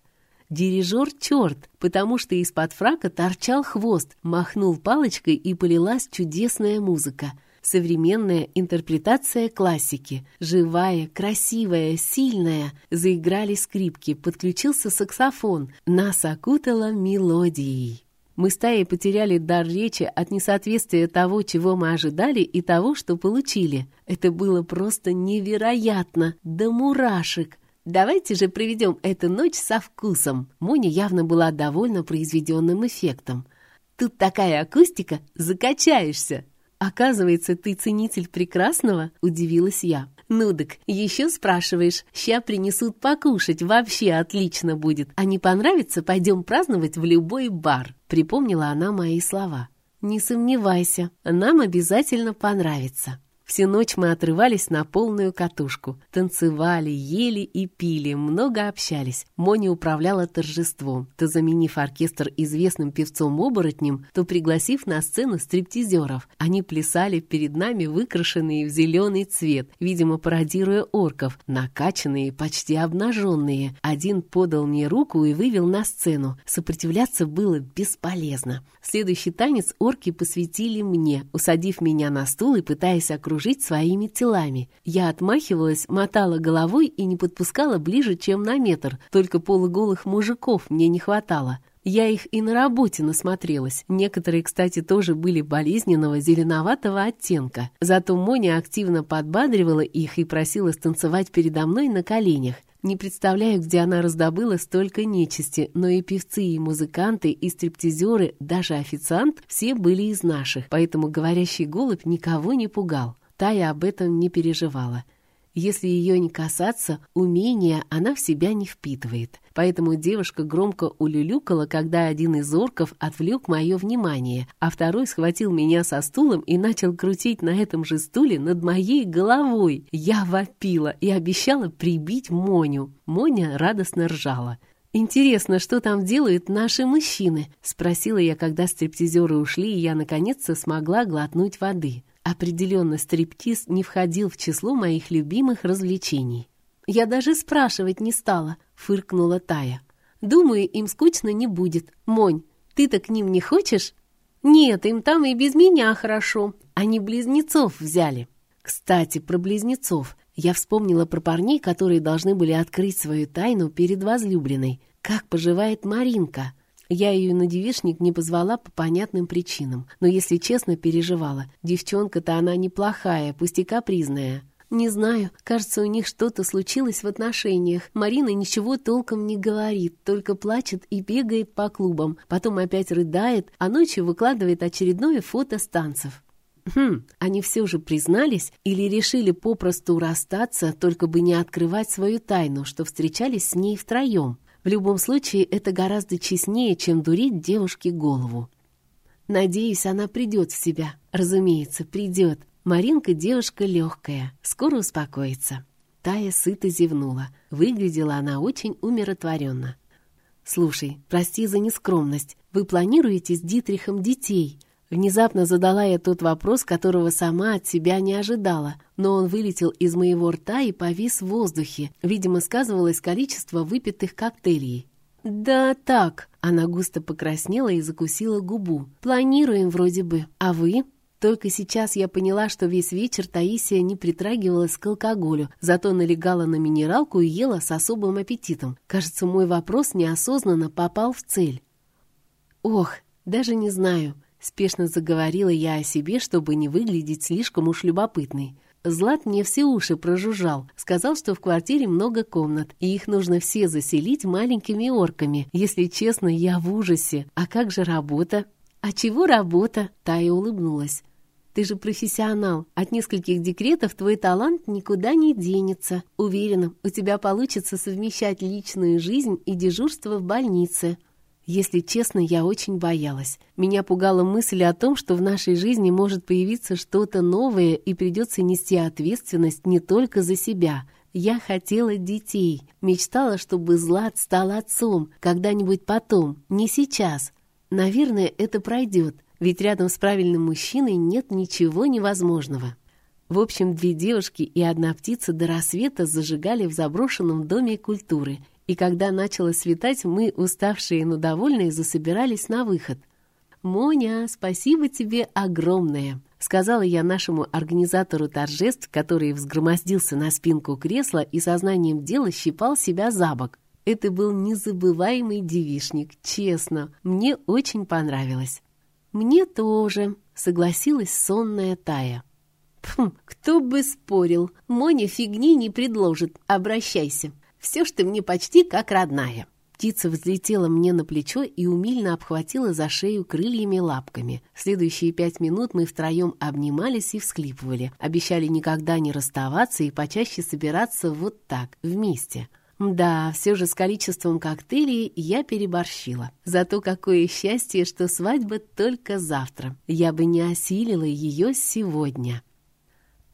Дирижер черт, потому что из-под фрака торчал хвост, махнул палочкой и полилась чудесная музыка. Современная интерпретация классики. Живая, красивая, сильная. Заиграли скрипки, подключился саксофон. Нас окутала мелодией. Мы с Таей потеряли дар речи от несоответствия того, чего мы ожидали, и того, что получили. Это было просто невероятно, до мурашек. Давайте же проведем эту ночь со вкусом. Моня явно была довольна произведенным эффектом. Тут такая акустика, закачаешься. Оказывается, ты ценитель прекрасного, удивилась я. «Ну так, еще спрашиваешь. Ща принесут покушать, вообще отлично будет. А не понравится, пойдем праздновать в любой бар», — припомнила она мои слова. «Не сомневайся, нам обязательно понравится». Всю ночь мы отрывались на полную катушку. Танцевали, ели и пили, много общались. Моня управляла торжеством, то заменив оркестр известным певцом-оборотнем, то пригласив на сцену стриптизеров. Они плясали перед нами, выкрашенные в зеленый цвет, видимо, пародируя орков, накачанные, почти обнаженные. Один подал мне руку и вывел на сцену. Сопротивляться было бесполезно. Следующий танец орки посвятили мне, усадив меня на стул и пытаясь окружить окружить своими телами. Я отмахивалась, мотала головой и не подпускала ближе, чем на метр, только полуголых мужиков мне не хватало. Я их и на работе насмотрелась. Некоторые, кстати, тоже были болезненного зеленоватого оттенка. Зато Моня активно подбадривала их и просила станцевать передо мной на коленях. Не представляю, где она раздобыла столько нечисти, но и певцы, и музыканты, и стриптизеры, даже официант, все были из наших, поэтому говорящий голубь никого не пугал. Тая об этом не переживала. Если ее не касаться, умения она в себя не впитывает. Поэтому девушка громко улюлюкала, когда один из орков отвлек мое внимание, а второй схватил меня со стулом и начал крутить на этом же стуле над моей головой. Я вопила и обещала прибить Моню. Моня радостно ржала. «Интересно, что там делают наши мужчины?» — спросила я, когда стриптизеры ушли, и я, наконец-то, смогла глотнуть воды. Определенно, стриптиз не входил в число моих любимых развлечений. «Я даже спрашивать не стала», — фыркнула Тая. «Думаю, им скучно не будет. Монь, ты-то к ним не хочешь?» «Нет, им там и без меня хорошо. Они близнецов взяли». «Кстати, про близнецов. Я вспомнила про парней, которые должны были открыть свою тайну перед возлюбленной. Как поживает Маринка?» Я ее на девишник не позвала по понятным причинам, но, если честно, переживала. Девчонка-то она неплохая, пусть и капризная. Не знаю, кажется, у них что-то случилось в отношениях. Марина ничего толком не говорит, только плачет и бегает по клубам, потом опять рыдает, а ночью выкладывает очередное фото с танцев. Хм, они все же признались или решили попросту расстаться, только бы не открывать свою тайну, что встречались с ней втроем. В любом случае, это гораздо честнее, чем дурить девушке голову. Надеюсь, она придет в себя. Разумеется, придет. Маринка девушка легкая, скоро успокоится. Тая сыто зевнула. Выглядела она очень умиротворенно. «Слушай, прости за нескромность. Вы планируете с Дитрихом детей?» Внезапно задала я тот вопрос, которого сама от себя не ожидала, но он вылетел из моего рта и повис в воздухе. Видимо, сказывалось количество выпитых коктейлей. «Да так», — она густо покраснела и закусила губу. «Планируем вроде бы. А вы?» Только сейчас я поняла, что весь вечер Таисия не притрагивалась к алкоголю, зато налегала на минералку и ела с особым аппетитом. Кажется, мой вопрос неосознанно попал в цель. «Ох, даже не знаю». Спешно заговорила я о себе, чтобы не выглядеть слишком уж любопытной. Злат мне все уши прожужжал, сказал, что в квартире много комнат, и их нужно все заселить маленькими орками. Если честно, я в ужасе. А как же работа? А чего работа? Тая улыбнулась. Ты же профессионал. От нескольких декретов твой талант никуда не денется. Уверена, у тебя получится совмещать личную жизнь и дежурство в больнице. Если честно, я очень боялась. Меня пугала мысль о том, что в нашей жизни может появиться что-то новое и придется нести ответственность не только за себя. Я хотела детей, мечтала, чтобы Злат стал отцом, когда-нибудь потом, не сейчас. Наверное, это пройдет, ведь рядом с правильным мужчиной нет ничего невозможного. В общем, две девушки и одна птица до рассвета зажигали в заброшенном доме культуры, и когда начало светать, мы, уставшие, но довольные, засобирались на выход. «Моня, спасибо тебе огромное!» Сказала я нашему организатору торжеств, который взгромоздился на спинку кресла и сознанием дела щипал себя за бок. Это был незабываемый девишник, честно. Мне очень понравилось. «Мне тоже», — согласилась сонная Тая. «Хм, кто бы спорил, Моня фигни не предложит, обращайся. Все, что мне почти как родная». Птица взлетела мне на плечо и умильно обхватила за шею крыльями лапками. Следующие пять минут мы втроем обнимались и всхлипывали, обещали никогда не расставаться и почаще собираться вот так, вместе. Да, все же с количеством коктейлей я переборщила. Зато какое счастье, что свадьба только завтра. Я бы не осилила ее сегодня.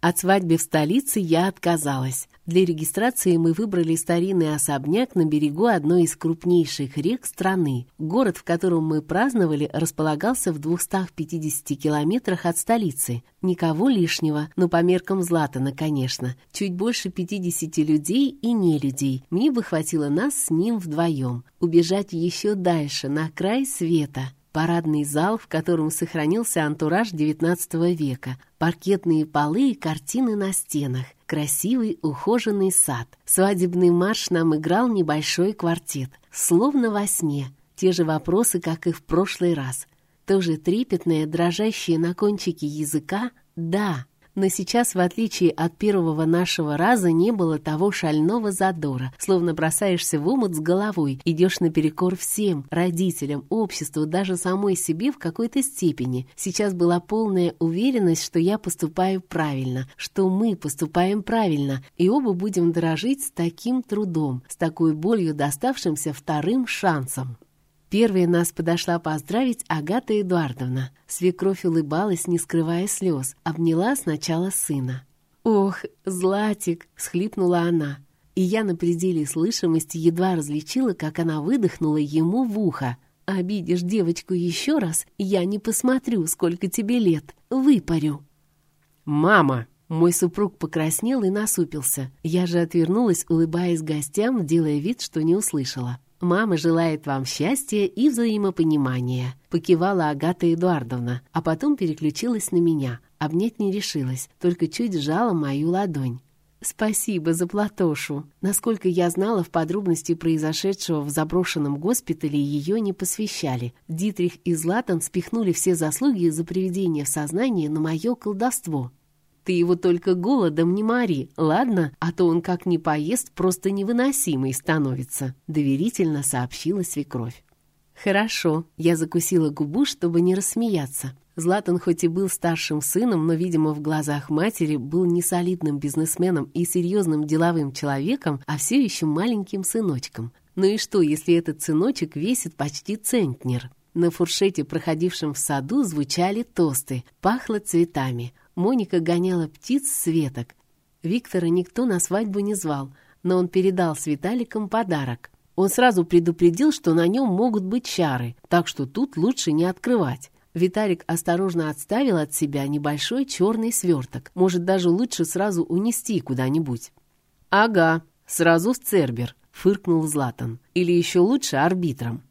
От свадьбы в столице я отказалась. Для регистрации мы выбрали старинный особняк на берегу одной из крупнейших рек страны. Город, в котором мы праздновали, располагался в 250 километрах от столицы. Никого лишнего, но по меркам Златана, конечно. Чуть больше 50 людей и не людей. Мне бы хватило нас с ним вдвоем. Убежать еще дальше, на край света. Парадный зал, в котором сохранился антураж XIX века, паркетные полы и картины на стенах, красивый ухоженный сад. Свадебный марш нам играл небольшой квартет, словно во сне. Те же вопросы, как и в прошлый раз. Тоже трепетное, дрожащее на кончике языка «да». Но сейчас, в отличие от первого нашего раза, не было того шального задора, словно бросаешься в омут с головой, идешь наперекор всем, родителям, обществу, даже самой себе в какой-то степени. Сейчас была полная уверенность, что я поступаю правильно, что мы поступаем правильно, и оба будем дорожить с таким трудом, с такой болью доставшимся вторым шансом. Первой нас подошла поздравить Агата Эдуардовна. Свекровь улыбалась, не скрывая слез, обняла сначала сына. «Ох, Златик!» — схлипнула она. И я на пределе слышимости едва различила, как она выдохнула ему в ухо. «Обидишь девочку еще раз, я не посмотрю, сколько тебе лет. Выпарю». «Мама!» Мой супруг покраснел и насупился. Я же отвернулась, улыбаясь гостям, делая вид, что не услышала. «Мама желает вам счастья и взаимопонимания», — покивала Агата Эдуардовна, а потом переключилась на меня. Обнять не решилась, только чуть сжала мою ладонь. «Спасибо за Платошу. Насколько я знала, в подробности произошедшего в заброшенном госпитале ее не посвящали. Дитрих и Златан спихнули все заслуги за приведение в сознание на мое колдовство. Ты его только голодом не мори, ладно? А то он как не поест, просто невыносимый становится», — доверительно сообщила свекровь. «Хорошо», — я закусила губу, чтобы не рассмеяться. Златан хоть и был старшим сыном, но, видимо, в глазах матери был не солидным бизнесменом и серьезным деловым человеком, а все еще маленьким сыночком. Ну и что, если этот сыночек весит почти центнер? На фуршете, проходившем в саду, звучали тосты, пахло цветами — Моника гоняла птиц с веток. Виктора никто на свадьбу не звал, но он передал с Виталиком подарок. Он сразу предупредил, что на нем могут быть чары, так что тут лучше не открывать. Виталик осторожно отставил от себя небольшой черный сверток. Может, даже лучше сразу унести куда-нибудь. «Ага, сразу в Цербер», — фыркнул Златан. «Или еще лучше арбитром».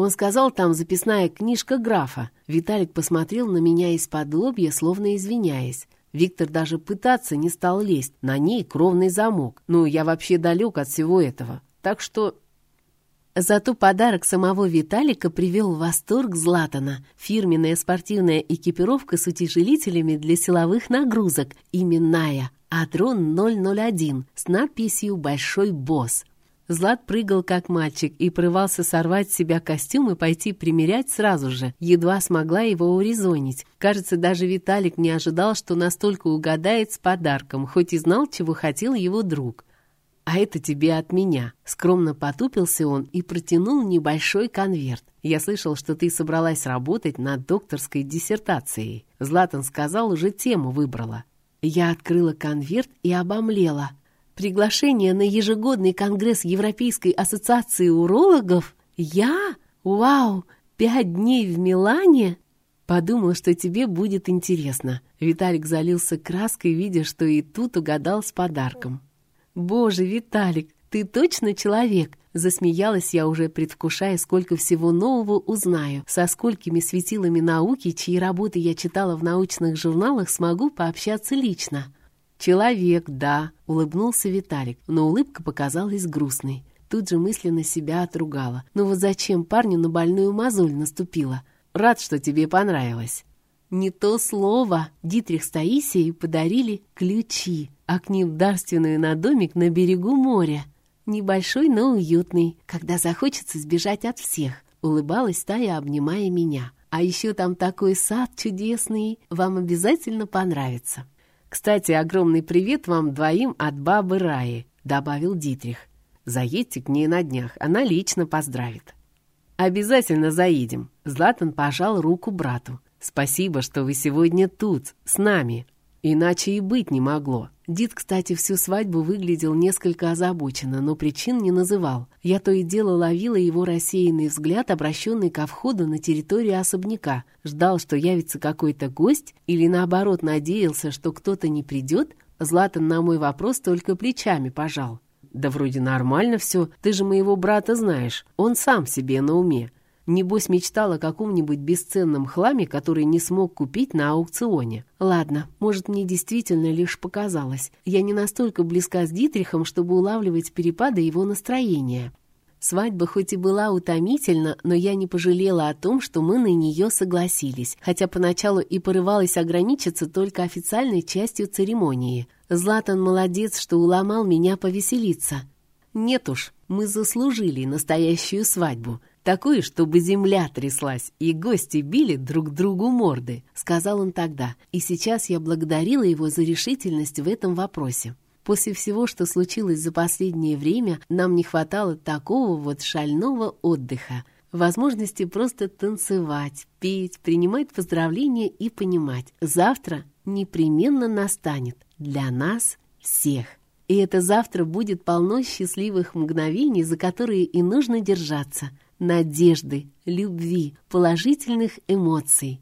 Он сказал, там записная книжка графа. Виталик посмотрел на меня из-под лобья, словно извиняясь. Виктор даже пытаться не стал лезть. На ней кровный замок. Ну, я вообще далек от всего этого. Так что... Зато подарок самого Виталика привел в восторг Златана. Фирменная спортивная экипировка с утяжелителями для силовых нагрузок. Именная. Адрон 001 с надписью «Большой босс». Злат прыгал как мальчик и прывался сорвать с себя костюм и пойти примерять сразу же. Едва смогла его урезонить. Кажется, даже Виталик не ожидал, что настолько угадает с подарком, хоть и знал, чего хотел его друг. «А это тебе от меня». Скромно потупился он и протянул небольшой конверт. «Я слышал, что ты собралась работать над докторской диссертацией». Златан сказал, уже тему выбрала. Я открыла конверт и обомлела. Приглашение на ежегодный конгресс Европейской ассоциации урологов? Я? Вау! Пять дней в Милане? Подумал, что тебе будет интересно. Виталик залился краской, видя, что и тут угадал с подарком. Боже, Виталик, ты точно человек? Засмеялась я уже, предвкушая, сколько всего нового узнаю, со сколькими светилами науки, чьи работы я читала в научных журналах, смогу пообщаться лично. «Человек, да», — улыбнулся Виталик, но улыбка показалась грустной. Тут же мысленно себя отругала. «Ну вот зачем парню на больную мозоль наступила? Рад, что тебе понравилось». Не то слово. Дитрих с Таисией подарили ключи, а к ним дарственную на домик на берегу моря. Небольшой, но уютный, когда захочется сбежать от всех. Улыбалась Тая, обнимая меня. А еще там такой сад чудесный, вам обязательно понравится. Кстати, огромный привет вам двоим от бабы Раи, добавил Дитрих. Заедьте к ней на днях, она лично поздравит. Обязательно заедем. Златан пожал руку брату. Спасибо, что вы сегодня тут, с нами. Иначе и быть не могло. Дид, кстати, всю свадьбу выглядел несколько озабоченно, но причин не называл. Я то и дело ловила его рассеянный взгляд, обращенный ко входу на территорию особняка. Ждал, что явится какой-то гость, или наоборот надеялся, что кто-то не придет. Златан на мой вопрос только плечами пожал. «Да вроде нормально все, ты же моего брата знаешь, он сам себе на уме. Небось, мечтал о каком-нибудь бесценном хламе, который не смог купить на аукционе. Ладно, может, мне действительно лишь показалось. Я не настолько близка с Дитрихом, чтобы улавливать перепады его настроения. Свадьба хоть и была утомительна, но я не пожалела о том, что мы на нее согласились, хотя поначалу и порывалась ограничиться только официальной частью церемонии. Златан молодец, что уломал меня повеселиться. Нет уж, мы заслужили настоящую свадьбу. Такую, чтобы земля тряслась, и гости били друг другу морды», — сказал он тогда. И сейчас я благодарила его за решительность в этом вопросе. После всего, что случилось за последнее время, нам не хватало такого вот шального отдыха. Возможности просто танцевать, петь, принимать поздравления и понимать. Завтра непременно настанет для нас всех. И это завтра будет полно счастливых мгновений, за которые и нужно держаться — надежды, любви, положительных эмоций.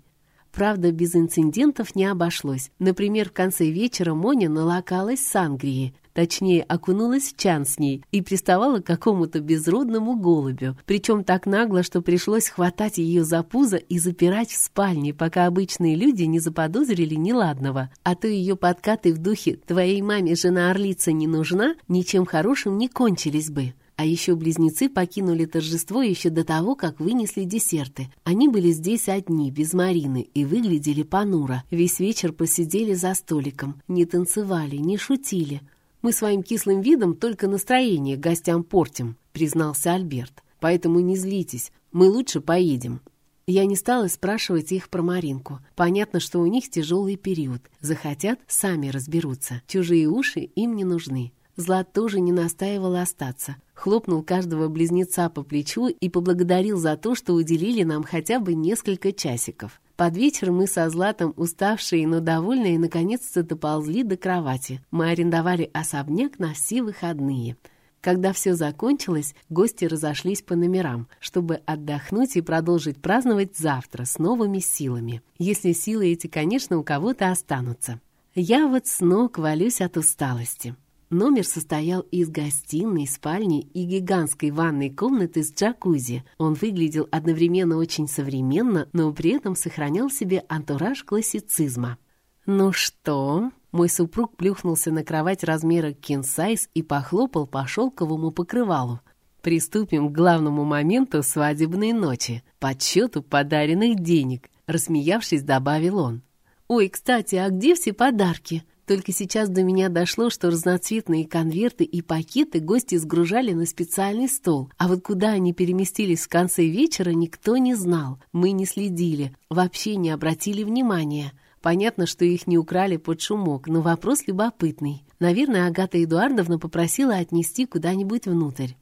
Правда, без инцидентов не обошлось. Например, в конце вечера Моня налакалась сангрии, точнее, окунулась в чан с ней и приставала к какому-то безродному голубю, причем так нагло, что пришлось хватать ее за пузо и запирать в спальне, пока обычные люди не заподозрили неладного. А то ее подкаты в духе «твоей маме жена-орлица не нужна» ничем хорошим не кончились бы. А еще близнецы покинули торжество еще до того, как вынесли десерты. Они были здесь одни, без Марины, и выглядели понуро. Весь вечер посидели за столиком, не танцевали, не шутили. «Мы своим кислым видом только настроение гостям портим», — признался Альберт. «Поэтому не злитесь, мы лучше поедем». Я не стала спрашивать их про Маринку. Понятно, что у них тяжелый период. Захотят, сами разберутся. Чужие уши им не нужны. Злат тоже не настаивал остаться. Хлопнул каждого близнеца по плечу и поблагодарил за то, что уделили нам хотя бы несколько часиков. Под вечер мы со Златом, уставшие, но довольные, наконец-то доползли до кровати. Мы арендовали особняк на все выходные. Когда все закончилось, гости разошлись по номерам, чтобы отдохнуть и продолжить праздновать завтра с новыми силами. Если силы эти, конечно, у кого-то останутся. Я вот с ног валюсь от усталости. Номер состоял из гостиной, спальни и гигантской ванной комнаты с джакузи. Он выглядел одновременно очень современно, но при этом сохранял себе антураж классицизма. «Ну что?» Мой супруг плюхнулся на кровать размера кинсайз и похлопал по шелковому покрывалу. «Приступим к главному моменту свадебной ночи — подсчету подаренных денег», — рассмеявшись, добавил он. «Ой, кстати, а где все подарки?» Только сейчас до меня дошло, что разноцветные конверты и пакеты гости сгружали на специальный стол, а вот куда они переместились в конце вечера, никто не знал. Мы не следили, вообще не обратили внимания. Понятно, что их не украли под шумок, но вопрос любопытный. Наверное, Агата Эдуардовна попросила отнести куда-нибудь внутрь.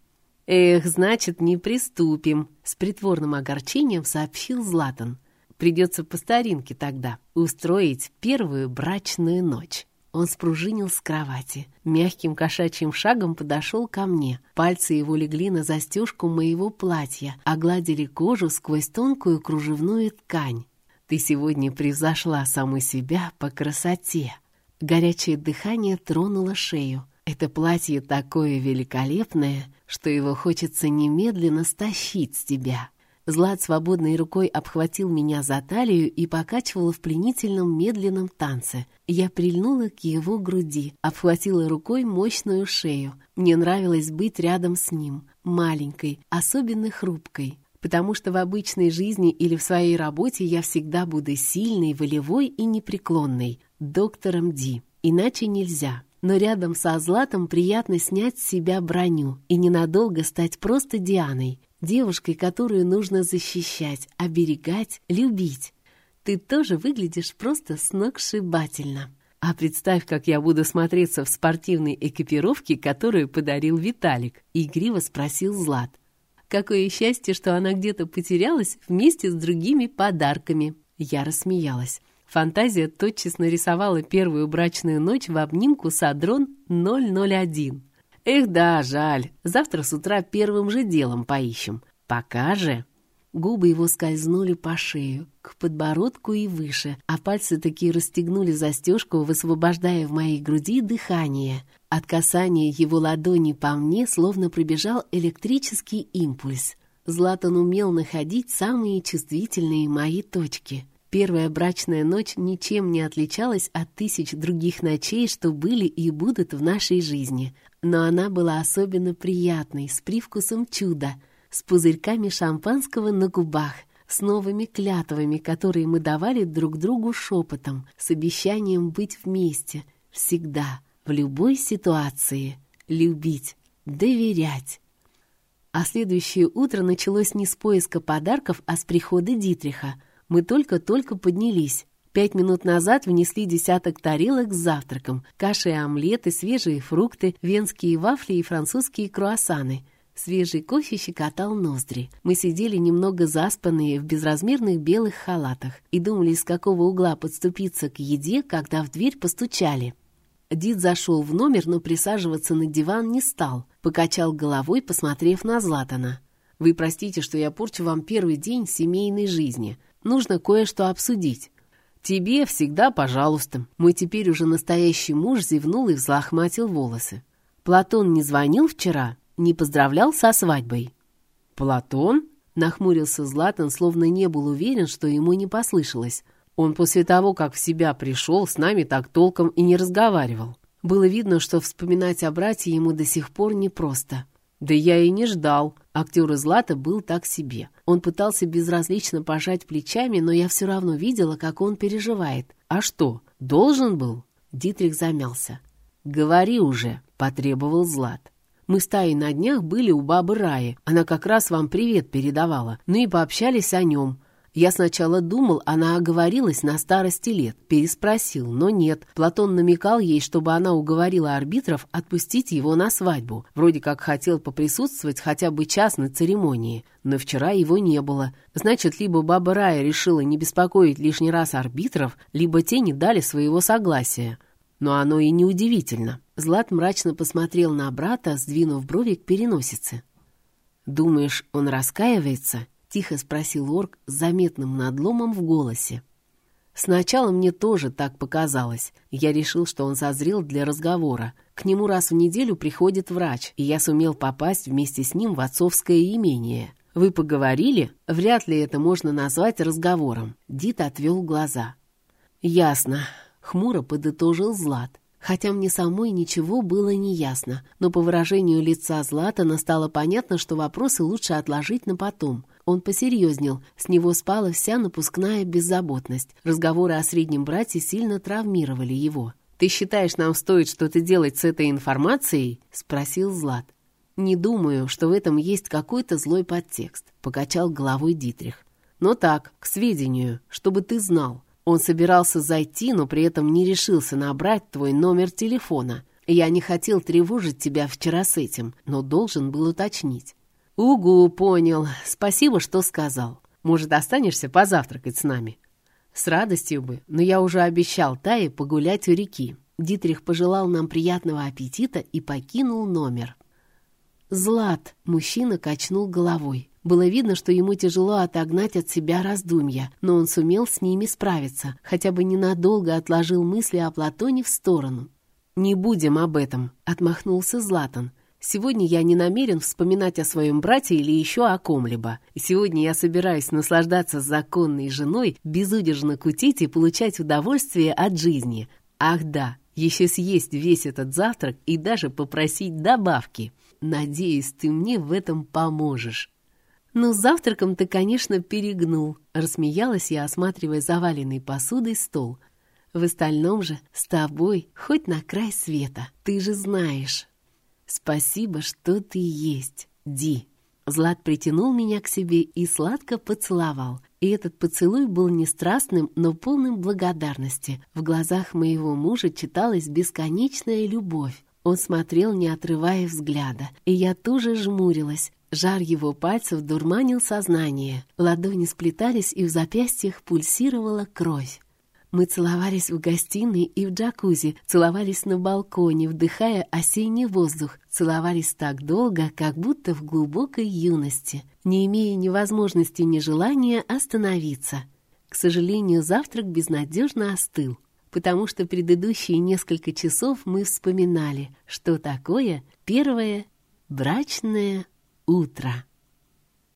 «Эх, значит, не приступим», — с притворным огорчением сообщил Златан. «Придется по старинке тогда устроить первую брачную ночь». Он спружинил с кровати. Мягким кошачьим шагом подошел ко мне. Пальцы его легли на застежку моего платья, огладили кожу сквозь тонкую кружевную ткань. «Ты сегодня превзошла саму себя по красоте». Горячее дыхание тронуло шею. Это платье такое великолепное. что его хочется немедленно стащить с тебя. Злат свободной рукой обхватил меня за талию и покачивал в пленительном медленном танце. Я прильнула к его груди, обхватила рукой мощную шею. Мне нравилось быть рядом с ним, маленькой, особенно хрупкой, потому что в обычной жизни или в своей работе я всегда буду сильной, волевой и непреклонной, доктором Ди. Иначе нельзя. Но рядом со Златом приятно снять с себя броню и ненадолго стать просто Дианой, девушкой, которую нужно защищать, оберегать, любить. Ты тоже выглядишь просто сногсшибательно. А представь, как я буду смотреться в спортивной экипировке, которую подарил Виталик, игриво спросил Злат. Какое счастье, что она где-то потерялась вместе с другими подарками. Я рассмеялась. Фантазия тотчас нарисовала первую брачную ночь в обнимку с Адрон 001. Эх да, жаль. Завтра с утра первым же делом поищем. Пока же. Губы его скользнули по шею, к подбородку и выше, а пальцы такие расстегнули застежку, высвобождая в моей груди дыхание. От касания его ладони по мне словно пробежал электрический импульс. Златан умел находить самые чувствительные мои точки — Первая брачная ночь ничем не отличалась от тысяч других ночей, что были и будут в нашей жизни. Но она была особенно приятной, с привкусом чуда, с пузырьками шампанского на губах, с новыми клятвами, которые мы давали друг другу шепотом, с обещанием быть вместе, всегда, в любой ситуации, любить, доверять. А следующее утро началось не с поиска подарков, а с прихода Дитриха — мы только-только поднялись. Пять минут назад внесли десяток тарелок с завтраком, каши и омлеты, свежие фрукты, венские вафли и французские круассаны. Свежий кофе щекотал ноздри. Мы сидели немного заспанные в безразмерных белых халатах и думали, с какого угла подступиться к еде, когда в дверь постучали. Дид зашел в номер, но присаживаться на диван не стал. Покачал головой, посмотрев на Златана. «Вы простите, что я порчу вам первый день семейной жизни. Нужно кое-что обсудить. Тебе всегда пожалуйста. Мой теперь уже настоящий муж зевнул и взлохматил волосы. Платон не звонил вчера, не поздравлял со свадьбой. Платон? Нахмурился Златан, словно не был уверен, что ему не послышалось. Он после того, как в себя пришел, с нами так толком и не разговаривал. Было видно, что вспоминать о брате ему до сих пор непросто. Да я и не ждал. Актер из был так себе. Он пытался безразлично пожать плечами, но я все равно видела, как он переживает. А что, должен был? Дитрих замялся. «Говори уже», — потребовал Злат. «Мы с Таей на днях были у бабы Раи. Она как раз вам привет передавала. Ну и пообщались о нем. Я сначала думал, она оговорилась на старости лет, переспросил, но нет. Платон намекал ей, чтобы она уговорила арбитров отпустить его на свадьбу. Вроде как хотел поприсутствовать хотя бы час на церемонии. Но вчера его не было. Значит, либо баба Рая решила не беспокоить лишний раз арбитров, либо те не дали своего согласия. Но оно и не удивительно. Злат мрачно посмотрел на брата, сдвинув брови к переносице. «Думаешь, он раскаивается?» — тихо спросил орк с заметным надломом в голосе. Сначала мне тоже так показалось. Я решил, что он созрел для разговора. К нему раз в неделю приходит врач, и я сумел попасть вместе с ним в отцовское имение. Вы поговорили? Вряд ли это можно назвать разговором. Дит отвел глаза. Ясно. Хмуро подытожил Злат. Хотя мне самой ничего было не ясно, но по выражению лица Златана стало понятно, что вопросы лучше отложить на потом — он посерьезнел, с него спала вся напускная беззаботность. Разговоры о среднем брате сильно травмировали его. «Ты считаешь, нам стоит что-то делать с этой информацией?» — спросил Злат. «Не думаю, что в этом есть какой-то злой подтекст», — покачал головой Дитрих. «Но так, к сведению, чтобы ты знал. Он собирался зайти, но при этом не решился набрать твой номер телефона. Я не хотел тревожить тебя вчера с этим, но должен был уточнить. «Угу, понял. Спасибо, что сказал. Может, останешься позавтракать с нами?» «С радостью бы, но я уже обещал Тае погулять у реки». Дитрих пожелал нам приятного аппетита и покинул номер. «Злат!» — мужчина качнул головой. Было видно, что ему тяжело отогнать от себя раздумья, но он сумел с ними справиться, хотя бы ненадолго отложил мысли о Платоне в сторону. «Не будем об этом», — отмахнулся Златан. Сегодня я не намерен вспоминать о своем брате или еще о ком-либо. Сегодня я собираюсь наслаждаться законной женой, безудержно кутить и получать удовольствие от жизни. Ах да, еще съесть весь этот завтрак и даже попросить добавки. Надеюсь, ты мне в этом поможешь. «Ну, завтраком ты, конечно, перегнул», — рассмеялась я, осматривая заваленный посудой стол. «В остальном же с тобой хоть на край света, ты же знаешь». «Спасибо, что ты есть, Ди». Злат притянул меня к себе и сладко поцеловал. И этот поцелуй был не страстным, но полным благодарности. В глазах моего мужа читалась бесконечная любовь. Он смотрел, не отрывая взгляда, и я тоже жмурилась. Жар его пальцев дурманил сознание. Ладони сплетались, и в запястьях пульсировала кровь. Мы целовались в гостиной и в джакузи, целовались на балконе, вдыхая осенний воздух, целовались так долго, как будто в глубокой юности, не имея ни возможности, ни желания остановиться. К сожалению, завтрак безнадежно остыл, потому что предыдущие несколько часов мы вспоминали, что такое первое брачное утро.